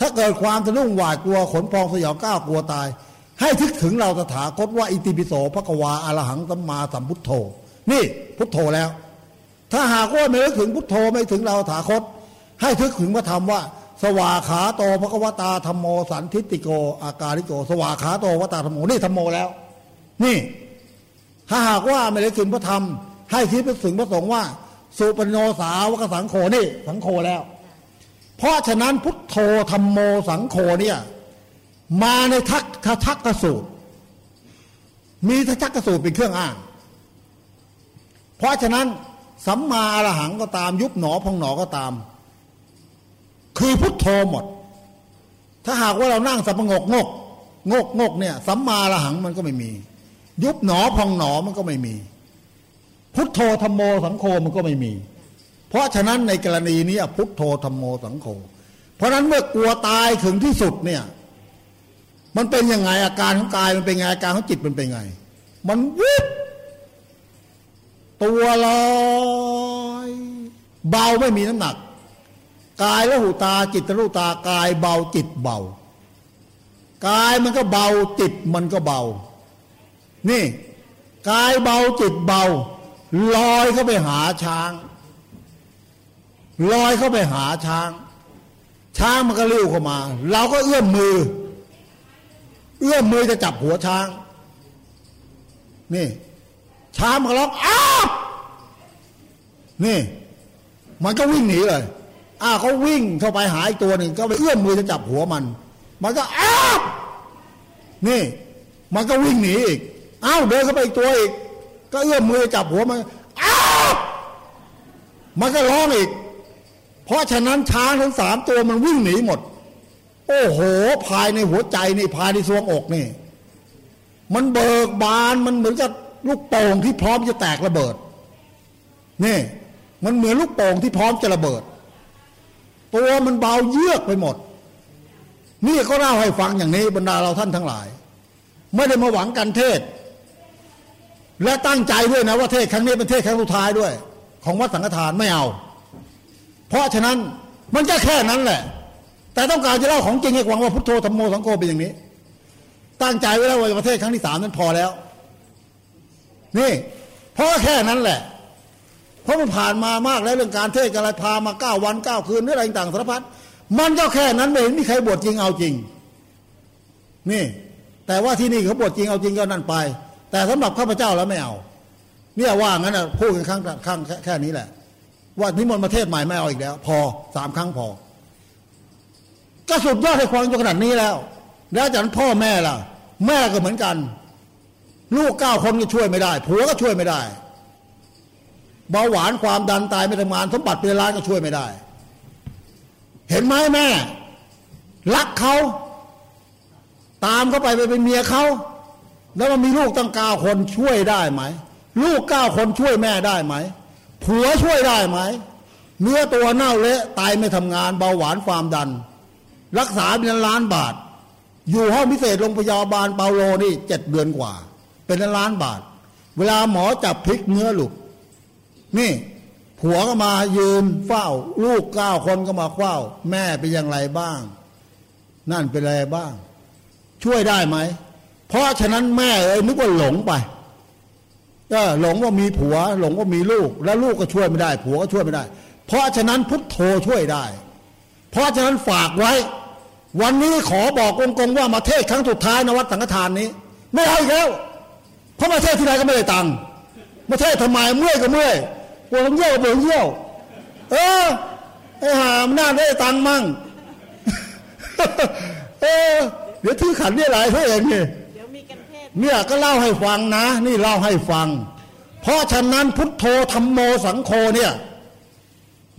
ถ้าเกิดความสะดุ้งหวาดกลัวขนพองสยองก้าวกลัวตาย ให้ทึกถึงเราตถาคตว่าอิติปิโสพระกวาอรหังสัมมาสัมพุทโธ นี่พุทโธแล้ว ถ้าหากว่าไม่ถึงพุทโธไม่ถึงเราตถาคต ให้ทึกถึงพระธรรมว่า สวาขาโตพระกวตาธรรมโมสันทิติโก อาการิโก สวาขาโตวตาธรรมโมนี่ธรรมโมแล้ว นี่ ถ้าหากว่าไม่ได้ถึงพระธรรม ให้คิดถึงพระสงฆ์ว่า สุปโนสาวกสังโฆนี่ สังโฆแล้ว เพราะฉะนั้นพุทโธธรรมโมสังโฆเนี่ย มาในทักทักกสูตร มีทักกสูตรเป็นเครื่องอ้าง เพราะฉะนั้นสัมมาอรหังก็ตามยุบหนอพองหนอก็ตาม คือพุทโธหมด ถ้าหากว่าเรานั่งสับประงกงกงกงกเนี่ยสัมมาระหังมันก็ไม่มี ยุบหนอพองหนอมันก็ไม่มี พุทโธธรรมโมสังโฆมันก็ไม่มี เพราะฉะนั้นในกรณีนี้พุทโธธรรมโมสังโฆเพราะฉะนั้นเมื่อกลัวตายถึงที่สุดเนี่ยมันเป็นยังไงอาการของกายมันเป็นไงอาการของจิตมันเป็นไง มันวิบตัวลอย เบาไม่มีน้ำหนัก กายและหูตาจิตและหูตากายเบาจิตเบากายมันก็เบาจิตมันก็เบา นี่กายเบาจิตเบา ลอยเข้าไปหาช้าง ลอยเข้าไปหาช้าง ช้างมันก็เลี้ยวเข้ามา เราก็เอื้อมมือ เอื้อมมือจะจับหัวช้าง นี่ ช้างมันก็ร้องอ้านี่ มันก็วิ่งหนีเลย อ้าเขาวิ่งเข้าไปหาอีกตัวหนึ่งก็ไปเอื้อมมือจะจับหัวมัน มันก็อ้านี่ มันก็วิ่งหนีอีกอ้าวเดินเข้าไปอีกตัวอีก ก็เอื้อมมือจับหัวมันอ้าวมันก็ร้องอีก เพราะฉะนั้นช้างทั้งสามตัวมันวิ่งหนีหมด โอ้โห ภายในหัวใจนี่ภายในซวงอกนี่ มันเบิกบานมันเหมือนกับลูกโป่งที่พร้อมจะแตกระเบิดนี่ มันเหมือนลูกโป่งที่พร้อมจะระเบิด ตัวมันเบาเยือกไปหมด นี่ก็เล่าให้ฟังอย่างนี้บรรดาเราท่านทั้งหลาย ไม่ได้มาหวังกันเทศ และตั้งใจด้วยนะว่าเทศครั้งนี้เป็นเทศครั้งสุดท้ายด้วย ของวัดสังฆทานไม่เอา เพราะฉะนั้นมันก็แค่นั้นแหละ แต่ต้องการจะเล่าของจริงให้ฟังว่าพุทโธธรรมโมสังโฆเป็นอย่างนี้ ตั้งใจไว้แล้วว่าประเทศครั้งที่สามนั้นพอแล้ว นี่เพราะแค่นั้นแหละ ราะมันผ่านมามากแล้วเรื่องการเทศอะไรพามาเก้าวันเก้าคืนหรืออะไรต่างสารพัดมันก็แค่นั้นไม่เห็นมีใครบวชจริงเอาจริง นี่ แต่ว่าที่นี่เขาบวชจริงเอาจริงก็นั่นไป แต่สำหรับข้าพเจ้าแล้วไม่เอา เนี่ยว่างั้นนะพูดกันครั้งครั้งแค่นี้แหละ ว่านิมนต์ประเทศใหม่ไม่เอาอีกแล้ว พอสามครั้งพอก็สุดยอดให้ความจนขนาดนี้แล้ว แล้วจากนั้นพ่อแม่ล่ะ แม่ก็เหมือนกัน ลูกเก้าคนก็ช่วยไม่ได้ ผัวก็ช่วยไม่ได้ เบาหวานความดันตายไม่ทำงาน สมบัติเป็นล้านก็ช่วยไม่ได้ เห็นไหมแม่ รักเขาตามเขาไปไปเป็นเมียเขาแล้วมันมีลูกตั้งเก้าคนช่วยได้ไหม ลูกเก้าคนช่วยแม่ได้ไหมผัวช่วยได้ไหมเนื้อตัวเน่าเละตายไม่ทำงาน เบาหวานความดัน รักษาเป็นล้านบาท อยู่ห้องพิเศษโรงพยาบาลเปาโลนี่เจ็ดเดือนกว่า เป็นล้านบาท เวลาหมอจับพลิกเนื้อหลุด นี่ผัวก็มายืนเฝ้า ลูกเก้าคนก็มาเฝ้า แม่เป็นอย่างไรบ้าง นั่นเป็นอะไรบ้าง ช่วยได้ไหม เพราะฉะนั้นแม่เอ้ยนึกว่าหลงไปเออหลงว่ามีผัว หลงว่ามีลูก แล้วลูกก็ช่วยไม่ได้ ผัวก็ช่วยไม่ได้ เพราะฉะนั้นพุทโธช่วยได้ เพราะฉะนั้นฝากไว้ วันนี้ขอบอกกงๆว่ามาเทศครั้งสุดท้ายนวัดสังฆทานนี้ ไม่เอาอีกแล้วเพราะมาเทศที่ไหนก็ไม่ได้ตังค์มาเทศทำไมเมื่อยก็เมื่อย ปวดเยี่ยวปวดเยี่ยว เออไอ้หามหน้าได้ตังมั่งเออเดี๋ยวที่ขันนี่หลายเท่าเองนี่
เดี๋ยวมีกันเทศ
เนี่ยก็เล่าให้ฟังนะ นี่เล่าให้ฟัง เพราะฉะนั้นพุทโธธรรมโมสังโฆเนี่ย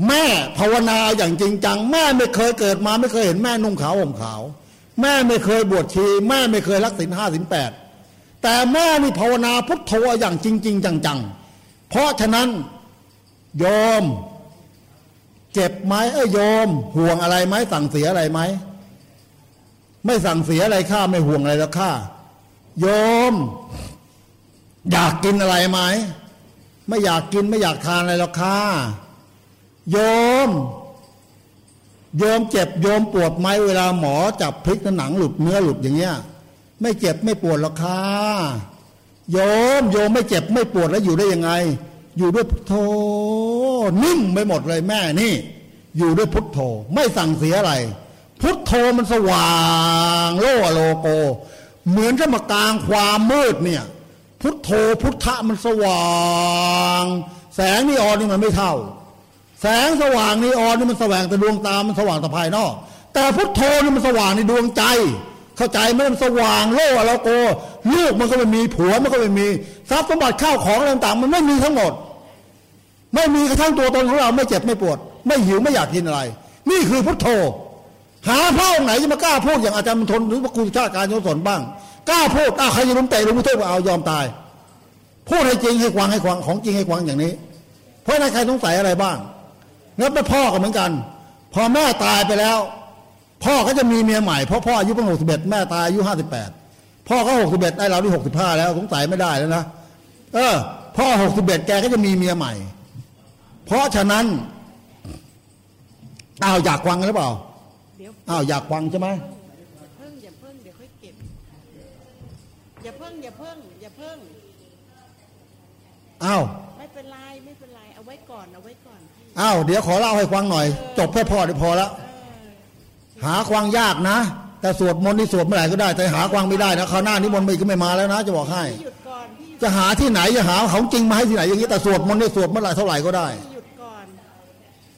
แม่ภาวนาอย่างจริงจัง แม่ไม่เคยเกิดมาไม่เคยเห็นแม่นุ่งขาวห่มขาว แม่ไม่เคยบวชชี แม่ไม่เคยรักศีลห้าศีลแปดแต่แม่นี่ภาวนาพุทโธอย่างจริงจริงจังๆ เพราะฉะนั้น โยม เจ็บไหมเอ้ยโยม ห่วงอะไรไหมสั่งเสียอะไรไหมไม่สั่งเสียอะไรข้าไม่ห่วงอะไรแล้วข้าโยม อยากกินอะไรไหมไม่อยากกินไม่อยากทานอะไรหรอกค่ะโยม โยมเจ็บโยมปวดไหมเวลาหมอจับพลิกหนังหลุดเนื้อหลุดอย่างเงี้ย ไม่เจ็บไม่ปวดหรอกค่ะโยม โยมไม่เจ็บไม่ปวดแล้วอยู่ได้ยังไง อยู่ด้วยพุทโธ นิ่งไปหมดเลยแม่นี่ อยู่ด้วยพุทโธ ไม่สั่งเสียอะไร พุทโธมันสว่างโลโลโก เหมือนกับมากลางความมืดเนี่ย พุทโธพุทธะมันสว่าง แสงนีออนนี่มันไม่เท่า แสงสว่างนีออนนี่มันสว่างแต่ดวงตามันสว่างแต่ภายนอก แต่พุทโธนี่มันสว่างในดวงใจเข้าใจไหมมันสว่างโล่โลโกลูกมันก็ไม่มีผัวมันก็ไม่มีทรัพย์สมบัติข้าวของอะไรต่างๆมันไม่มีทั้งหมด ไม่มีกระทั่งตัวตนของเราไม่เจ็บไม่ปวด ไม่หิวไม่อยากกินอะไร นี่คือพุทโธ หาพระองค์ไหนจะมากล้าพูดอย่างอาจารย์มณฑลหรือพระครูชาติการโยศนบ้างกล้าพูดอ้าวใครจะลุมเตะลุมโทษเอายอมตายพูดให้จริงให้ควังให้ควังของจริงให้ควังอย่างนี้ เพราะนายใครสงสัยอะไรบ้างแล้วพ่อก็เหมือนกัน พอแม่ตายไปแล้ว พ่อก็จะมีเมียใหม่เพราะพ่ออายุเพิ่งหกสิบเอ็ดแม่ตายอายุห้าสิบแปดพ่อก็หกสิบเอ็ดไอ้เราที่หกสิบห้าแล้วสงสัยไม่ได้แล้วนะเออพ่อหกสิบเอ็ดแกก็จะมีเมียใหม่ เพราะฉะนั้นอ้าวอยากควังหรือเปล่า
เดี๋ยว
อ้าวอยากควังใช่ไหม
อย่าเพิ่งอย่าเพิ่งเดี๋ยวค่อยเก็บอย่าเพิ่งอย่าเพิ่งอย่าเพิ่ง
อ้าว
ไม่เป็นไรไม่เป็นไรเอาไว้ก่อนเอาไว้ก่อนพี่
อ้าวเดี๋ยวขอเล่าให้ควังหน่อย จบแค่พ่อได้พอแล้ว
เออ
หาควังยากนะ แต่สวดมนต์นี่สวดเมื่อไหร่ก็ได้ แต่หาควังไม่ได้นะคราวหน้านิมนต์ไม่ก็ไม่มาแล้วนะ จะบอกให้
พี่หยุดก่อนพี่หยุด
จะหาที่ไหนจะหาของจริงมาให้ที่ไหนอย่างนี้แต่สวดมนต์นี่สวดเมื่อไหร่เท่าไหร่ก็ได้
พี่หยุดก่อน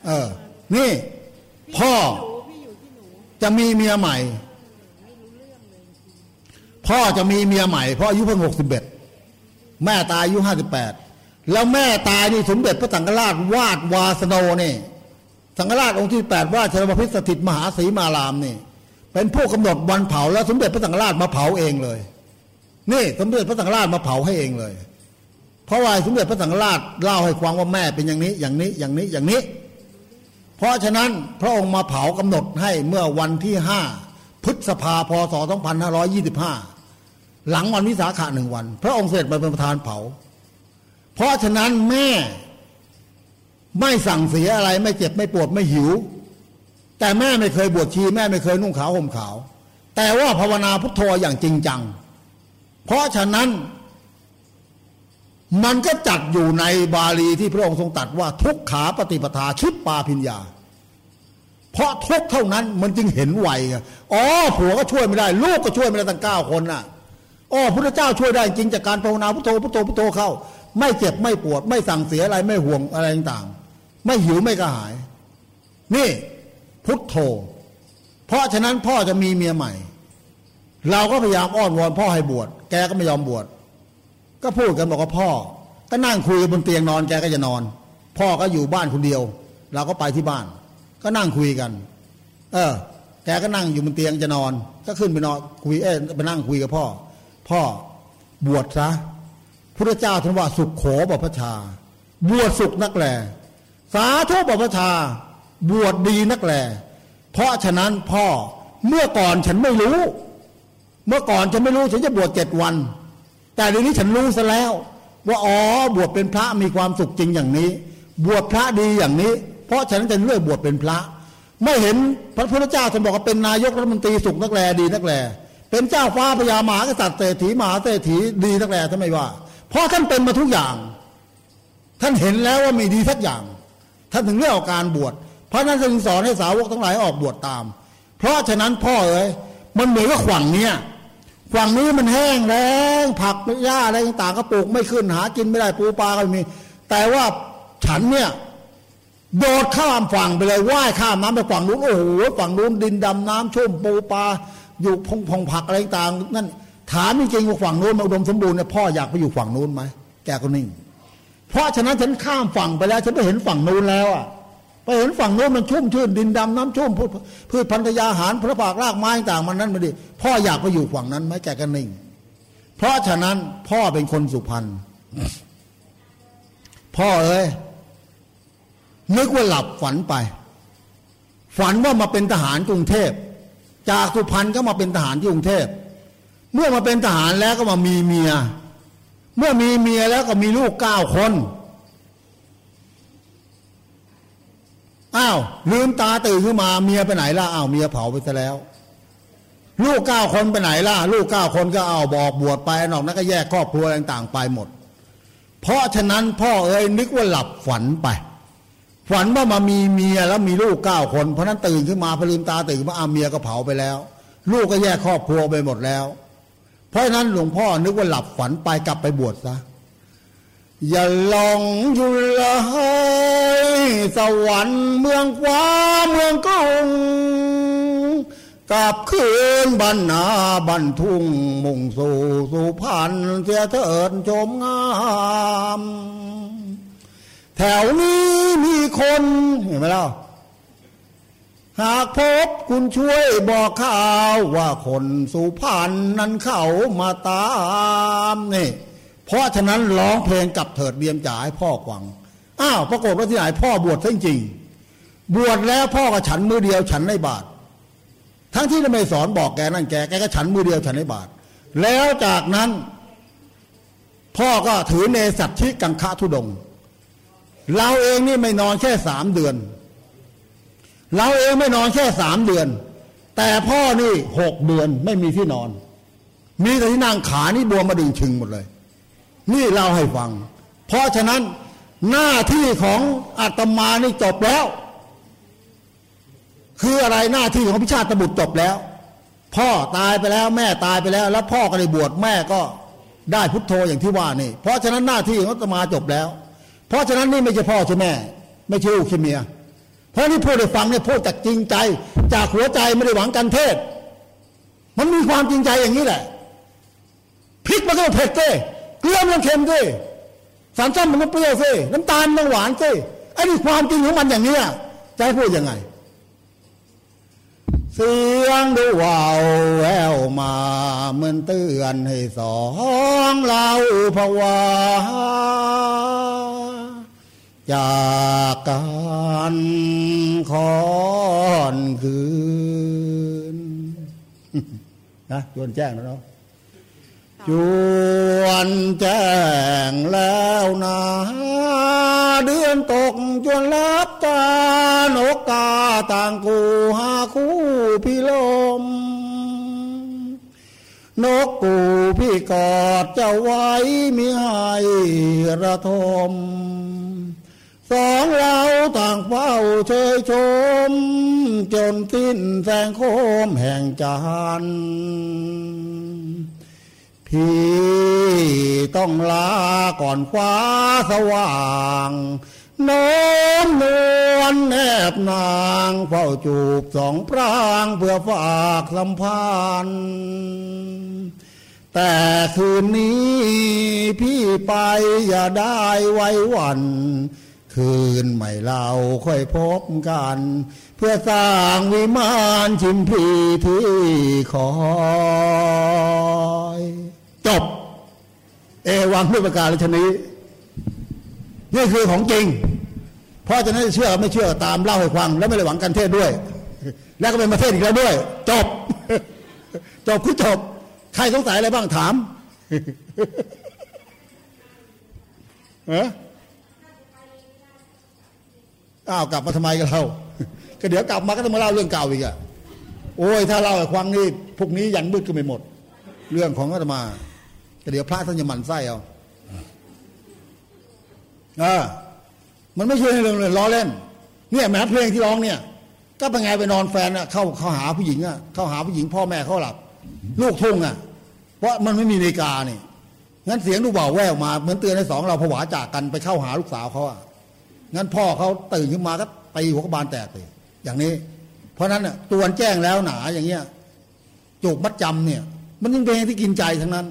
เออ นี่
พ่
อจะมีเมียใหม่ พ่อจะมีเมียใหม่เพราะอายุเพิ่งหกสิบเอ็ดแม่ตายอายุห้าสิบแปดแล้วแม่ตายนี่สมเด็จพระสังฆราชวาดวาสโนนี่สังฆราชองค์ที่แปดวาดชนบพิสถิตมหาศรีมารามนี่ เป็นผู้กำหนดวันเผาแล้วสมเด็จพระสังฆราชมาเผาเองเลย นี่สมเด็จพระสังฆราชมาเผาให้เองเลย เพราะว่าสมเด็จพระสังฆราชเล่าให้ฟังว่าแม่เป็นอย่างนี้อย่างนี้อย่างนี้อย่างนี้ เพราะฉะนั้นพระองค์มาเผากำหนดให้เมื่อวันที่ห้าพฤษภาพศ 2525 หลังวันวิสาขะหนึ่งวัน พระองค์เสด็จมาเป็นประธานเผา เพราะฉะนั้นแม่ไม่สั่งเสียอะไรไม่เจ็บไม่ปวดไม่หิว แต่แม่ไม่เคยบวชชีแม่ไม่เคยนุ่งขาวห่มขาว แต่ว่าภาวนาพุทโธอย่างจริงจัง เพราะฉะนั้น มันก็จัดอยู่ในบาลีที่พระองค์ทรงตรัสว่าทุกขาปฏิปทาชุดปาพิญญา เพราะทุกเท่านั้นมันจึงเห็นไวไงอ๋อผัวก็ช่วยไม่ได้ ลูกก็ช่วยไม่ได้ตั้งเก้าคนน่ะอ๋อพระเจ้าช่วยได้จริงจากการภาวนาพุทโธพุทโธพุทโธเข้า ไม่เจ็บไม่ปวด ไม่สั่งเสียอะไรไม่ห่วงอะไรต่างๆ ไม่หิวไม่กระหาย นี่พุทโธ เพราะฉะนั้นพ่อจะมีเมียใหม่ เราก็พยายามอ้อนวอนพ่อให้บวชแกก็ไม่ยอมบวช ก็พูดกันบอกว่าพ่อ ก็นั่งคุยกันบนเตียงนอนแกก็จะนอน พ่อก็อยู่บ้านคนเดียว เราก็ไปที่บ้าน ก็นั่งคุยกัน เออ แกก็นั่งอยู่บนเตียงจะนอน ก็ขึ้นไปนอนคุยเอ้ไปนั่งคุยกับพ่อ พ่อบวชซะพระเจ้าท่านว่าสุขโขบพระชา บวชสุขนักแหลสาธุบพระชา บวชดีนักแหลเพราะฉะนั้นพ่อเมื่อก่อนฉันไม่รู้ เมื่อก่อนฉันไม่รู้ฉันจะบวชเจ็ดวัน แต่เดี๋ยวนี้ฉันรู้ซะแล้ว ว่าอ๋อบวชเป็นพระมีความสุขจริงอย่างนี้ บวชพระดีอย่างนี้ เพราะฉะนั้นจะเลือกบวชเป็นพระ ไม่เห็นพระพุทธเจ้าท่านบอกว่าเป็นนายกรัฐมนตรีสุขนักแลดีนักแลเป็นเจ้าฟ้าพญามหากษัตริย์เศรษฐีมหาเศรษฐีดีนักแลท่านไมว่า เพราะท่านเป็นมาทุกอย่าง ท่านเห็นแล้วว่ามีดีสักอย่าง ท่านถึงเลือกอาการบวชเพราะนั้นจึงสอนให้สาวกทั้งหลายออกบวชตาม เพราะฉะนั้นพ่อเอ๋ยมันเหมือนกับขวังเนี่ย ฝั่งนี้มันแห้งแล้งผักหญ้าอะไรต่างๆก็ปลูกไม่ขึ้นหากินไม่ได้ปูปลาก็ไม่มี แต่ว่าฉันเนี่ยโดดข้ามฝั่งไปเลยว่ายข้ามน้ำไปฝั่งนู้นโอ้โหฝั่งนู้นดินดำน้ำชุ่มปูปลาอยู่พงพงผักอะไรต่างนั่นถามจริงๆว่าฝั่งนู้นมันอุดมสมบูรณ์เนี่ยพ่ออยากไปอยู่ฝั่งนู้นไหมแกก็นิ่ง เพราะฉะนั้นฉันข้ามฝั่งไปแล้ว ฉันไปเห็นฝั่งนู้นแล้วอะ ไปเห็นฝั่งโน้นมันชุ่มชื่นดินดำน้ำชุ่มพืชพันธุยาหารพระปากรากไม้ต่างมันนั้นม่ดีพ่ออยากไปอยู่ฝั่งนั้นไหมแกก็นิ่ง เพราะฉะนั้นพ่อเป็นคนสุพรรณพ่อเอ้ยนึกว่าหลับฝันไป ฝันว่ามาเป็นทหารกรุงเทพ จากสุพรรณก็มาเป็นทหารที่กรุงเทพ เมื่อมาเป็นทหารแล้วก็มามีเมีย เมื่อมีเมียแล้วก็มีลูกเก้าคน อ้าวลืมตาตื่นขึ้นมาเมียไปไหนล่ะอ้าวเมียเผาไปซะแล้ว ลูกเก้าคนไปไหนล่ะ ลูกเก้าคนก็เอาบอกบวชไปนอกนั้นก็แยกครอบครัวต่างๆไปหมด เพราะฉะนั้นพ่อเอ้ยนึกว่าหลับฝันไป ฝันว่ามามีเมียแล้วมีลูกเก้าคน เพราะนั้นตื่นขึ้นมาพลืมตาตื่นมาอาเมียก็เผาไปแล้ว ลูกก็แยกครอบครัวไปหมดแล้ว เพราะฉะนั้นหลวงพ่อนึกว่าหลับฝันไปกลับไปบวชซะอย่าลองอยู่เลย สวรรค์เมืองฟ้าเมืองกรุงกลับคืนบรรณาบันทุ่งมุ่งสู่สุพรรณเสียเถิดชมงามแถวนี้มีคนเห็นไหมล่ะหากพบคุณช่วยบอกข่าวว่าคนสุพรรณนั้นเขามาตามนี่เพราะฉะนั้นร้องเพลงกับเถิดเบียมจ่าให้พ่อกวัง อ้าวปรากฏว่าที่ไหนพ่อบวชจริงบวชแล้วพ่อก็ฉันมือเดียวฉันในบาท ทั้งที่ไม่สอนบอกแกนั่นแกแกก็ฉันมือเดียวฉันในบาท แล้วจากนั้น พ่อก็ถือเนสัตชิกังคะทุดง เราเองนี่ไม่นอนแค่สามเดือน เราเองไม่นอนแค่สามเดือน แต่พ่อนี่หกเดือนไม่มีที่นอน มีแต่ที่นั่งขานี่บวมมาดึงชึงหมดเลย นี่เล่าให้ฟัง เพราะฉะนั้น หน้าที่ของอาตมานี่จบแล้ว คืออะไรหน้าที่ของพิชาติบุตรจบแล้ว พ่อตายไปแล้วแม่ตายไปแล้ว แล้วพ่อก็ได้บวชแม่ก็ได้พุทโธอย่างที่ว่านี่ เพราะฉะนั้นหน้าที่ของอาตมาจบแล้ว เพราะฉะนั้นนี่ไม่ใช่พ่อใช่แม่ ไม่ใช่ลูกใช่เมียเพราะนี่พูดให้ฟังเนี่ยพูดจากจริงใจ จากหัวใจไม่ได้หวังกันเทศ มันมีความจริงใจอย่างนี้แหละพริกมันก็เผ็ดสิเกลือมันเค็มสิ สารส้มมันก็เปรี้ยวสิน้ำตาลมันหวานสิไอ้นี่ความจริงของมันอย่างนี้จะให้พูดยังไง เสียงดูว่าวแววมาเหมือนเตือนให้สองเราภาวาจากการคอนคืนนะจวนแจ้งแล้วเนาะ จวนแจ้งแล้วนะเดือนตกจวนลับตานกกาต่างกูหาคู่พี่ลม นกกูพี่กอดเจ้าไว้มีให้ระทม สองเราต่างเฝ้าเชยชม จนสิ้นแสงโคมแห่งจันทร์ พี่ต้องลาก่อนฟ้าสว่างน้มนวลแนบนางเฝ้าจูบสองพรางเพื่อฝากสัมพันธ์แต่คืนนี้พี่ไปอย่าได้ไว้วัน คืนใหม่เราค่อยพบกัน เพื่อสร้างวิมานชิมพีที่คอย จบ เอวังด้วยประกาศชนี้นี่คือของจริง เพราะฉะนั้นเชื่อไม่เชื่อตามเล่าให้ฟัง แล้วไม่ได้หวังกันเทศด้วย แล้วก็เป็นประเทศอีกแล้วด้วย จบ จบคือจบ ใครสงสัยอะไรบ้างถามเอออ้าวกลับมาทำไมกันเราก็เดี๋ยวกลับมาก็ต้องมาเล่าเรื่องเก่าอีกอะโอ้ยถ้าเล่าไอ้ควังนี่พวกนี้ยันมืดก็ไม่หมด เรื่องของอาตมา เดี๋ยวพระท่านจะหมั่นไส้เอาอ่ามันไม่ใช่เรื่องเลยล้อเล่น เนี่ยแม้เพลงที่ร้องเนี่ย ก็เป็นไงไปนอนแฟนอะเข้าเข้าหาผู้หญิงอะเข้าหาผู้หญิงพ่อแม่เขาหลับ ลูกทุ่งอะเพราะมันไม่มีนาฬิกานี่งั้นเสียงลูกบ่าวแววมา เหมือนเตือนให้สองเราผวาจากกันไปเข้าหาลูกสาวเขาอะงั้นพ่อเขาตื่นขึ้นมาก็ตีหัวกบาลแตกเลยอย่างนี้ เพราะนั้นเนี่ยตัวนแจ้งแล้วหนาอย่างเงี้ยจกมัดจำเนี่ย มันเป็นเพลงที่กินใจทั้งนั้น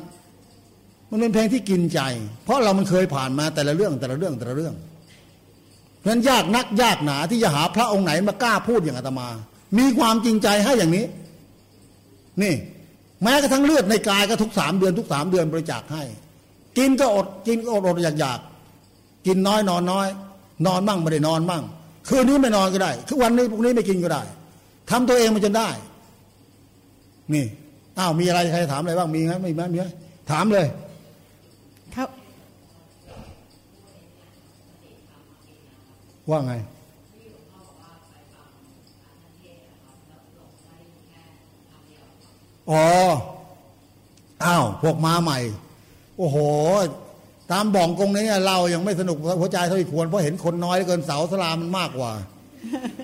มันเป็นเพลงที่กินใจ เพราะเรามันเคยผ่านมาแต่ละเรื่องแต่ละเรื่องแต่ละเรื่องเพราะนั้นยากนักยากหนาที่จะหาพระองค์ไหนมากล้าพูดอย่างอาตมา มีความจริงใจให้อย่างนี้ นี่ แม้กระทั่งเลือดในกายก็ทุกสามเดือนทุกสามเดือนบริจาคให้ กินก็อดกินก็อดอดอยากอยากกินน้อยนอนน้อย นอนบ้างไม่ได้นอนบ้างคืนนี้ไม่นอนก็ได้ คือวันนี้พรุ่งนี้ไม่กินก็ได้ทำตัวเองมันจนได้ นี่อ้าวมีอะไรใครถามอะไรบ้างมีไหมไม่มีไหมมีไหมถามเลย
เขา
ว่าไง อ๋อ อ้าว พวกมาใหม่ โอ้โห ตามบ่องกงนี้เรายังไม่สนุกหัวใจเท่าที่ควร เพราะเห็นคนน้อยเกินเสาสลามันมากกว่า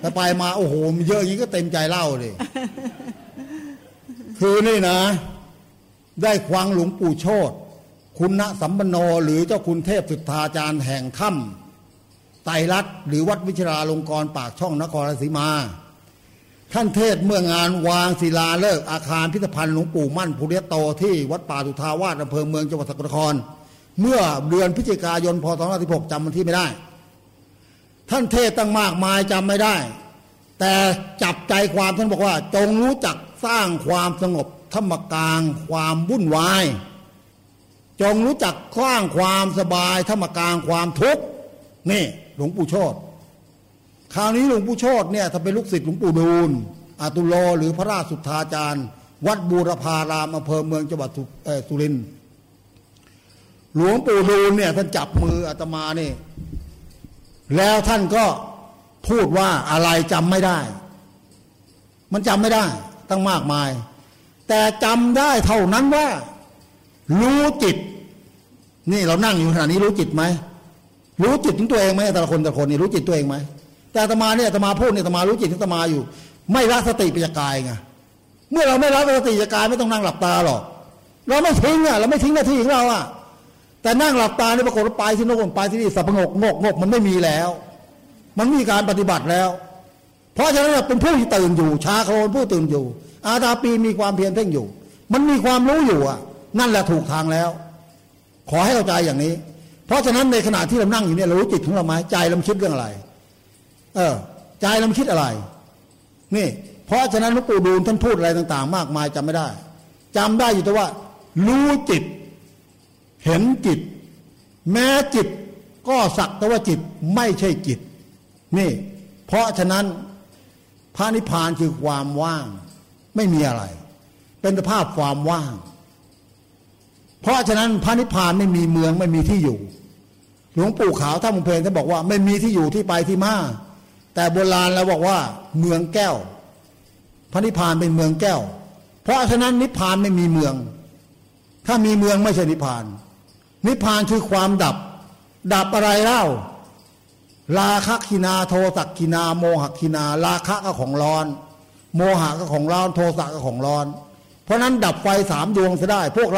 แต่ไปมา โอ้โห มันเยอะอย่างนี้ก็เต็มใจเล่าดิคือนี่นะ ได้ควังหลวงปู่โชตคุณณสัมปันโนหรือเจ้าคุณเทพสุทธาจารย์แห่งถ้ำ ไตรรัตน์หรือวัดวิชราลงกรปากช่องนครราชสีมา ท่านเทศเมื่องานวางศิลาเลิกอาคารพิพิธภัณฑ์หลวงปู่มั่นภูริยโตที่วัดป่าสุทาวาสอำเภอเมืองจังหวัดสกลนคร เมื่อเดือนพฤศจิกายนพศ2516จำวันที่ไม่ได้ ท่านเทศตั้งมากมายจำไม่ได้ แต่จับใจความท่านบอกว่า จงรู้จักสร้างความสงบธรรมกลางความวุ่นวาย จงรู้จักสร้างความสบายธรรมกลางความทุกข์นี่ หลวงปู่ชตคราวนี้หลวงปู่ชตเนี่ยถ้าเป็นลูกศิษย์หลวงปู่ดูลอาตุโลหรือพระราชสุทธาจารย์ วัดบูรพารามอำเภอเมืองจังหวัดสุรินทร์หลวงปู่ดูลเนี่ยท่านจับมืออาตมาเนี่ยแล้วท่านก็พูดว่าอะไรจำไม่ได้ มันจำไม่ได้ ตั้งมากมาย แต่จำได้เท่านั้นว่า รู้จิต นี่เรานั่งอยู่ขณะนี้รู้จิตไหม รู้จิตของตัวเองไหมแต่ละคนแต่ละคนนี่รู้จิตตัวเองไหมแต่อาตมาเนี่ยอาตมาพูดเนี่ยอาตมารู้จิตของอาตมาอยู่ ไม่ละสติปัญญากายไงเมื่อเราไม่ละสติปัญญากายไม่ต้องนั่งหลับตาหรอกเราไม่ทิ้งอะเราไม่ทิ้งหน้าที่ของเราอะแต่นั่งหลับตาเนี่ยปรากฏว่าไปที่โน่นไปที่นี่สับงกงกงกมันไม่มีแล้ว มันมีการปฏิบัติแล้ว เพราะฉะนั้นเป็นผู้ที่ตื่นอยู่ ชาโครนผู้ตื่นอยู่ อาตาปีมีความเพียรเพ่งอยู่ มันมีความรู้อยู่อะ นั่นแหละถูกทางแล้ว ขอให้เข้าใจอย่างนี้ เพราะฉะนั้นในขณะที่เรานั่งอยู่เนี่ยเรารู้จิตของเราไหมใจเราคิดเรื่องอะไร เออ ใจเราคิดอะไร นี่ เพราะฉะนั้นหลวงปู่ดูลท่านพูดอะไรต่าง ๆ มากมายจำไม่ได้จำได้อยู่แต่ว่า รู้จิต เห็นจิต แม้จิต ก็สักแต่ว่าจิตไม่ใช่จิต นี่ เพราะฉะนั้นพระนิพพานคือความว่าง ไม่มีอะไร เป็นสภาพความว่าง เพราะฉะนั้นพระนิพพานไม่มีเมืองไม่มีที่อยู่ หลวงปู่ขาวท่านมุเพนท่านบอกว่าไม่มีที่อยู่ที่ไปที่มาแต่โบราณเราบอกว่าเมืองแก้ว พระนิพพานเป็นเมืองแก้ว เพราะฉะนั้นนิพพานไม่มีเมือง ถ้ามีเมืองไม่ใช่นิพพาน นิพพานคือความดับ ดับอะไรเล่าราคะกินาโทสักกินา โมหกินา ราคะก็ของร้อน โมหะก็ของร้อนโทสะก็ของร้อน เพราะนั้นดับไฟสามดวงจะได้พวกเรา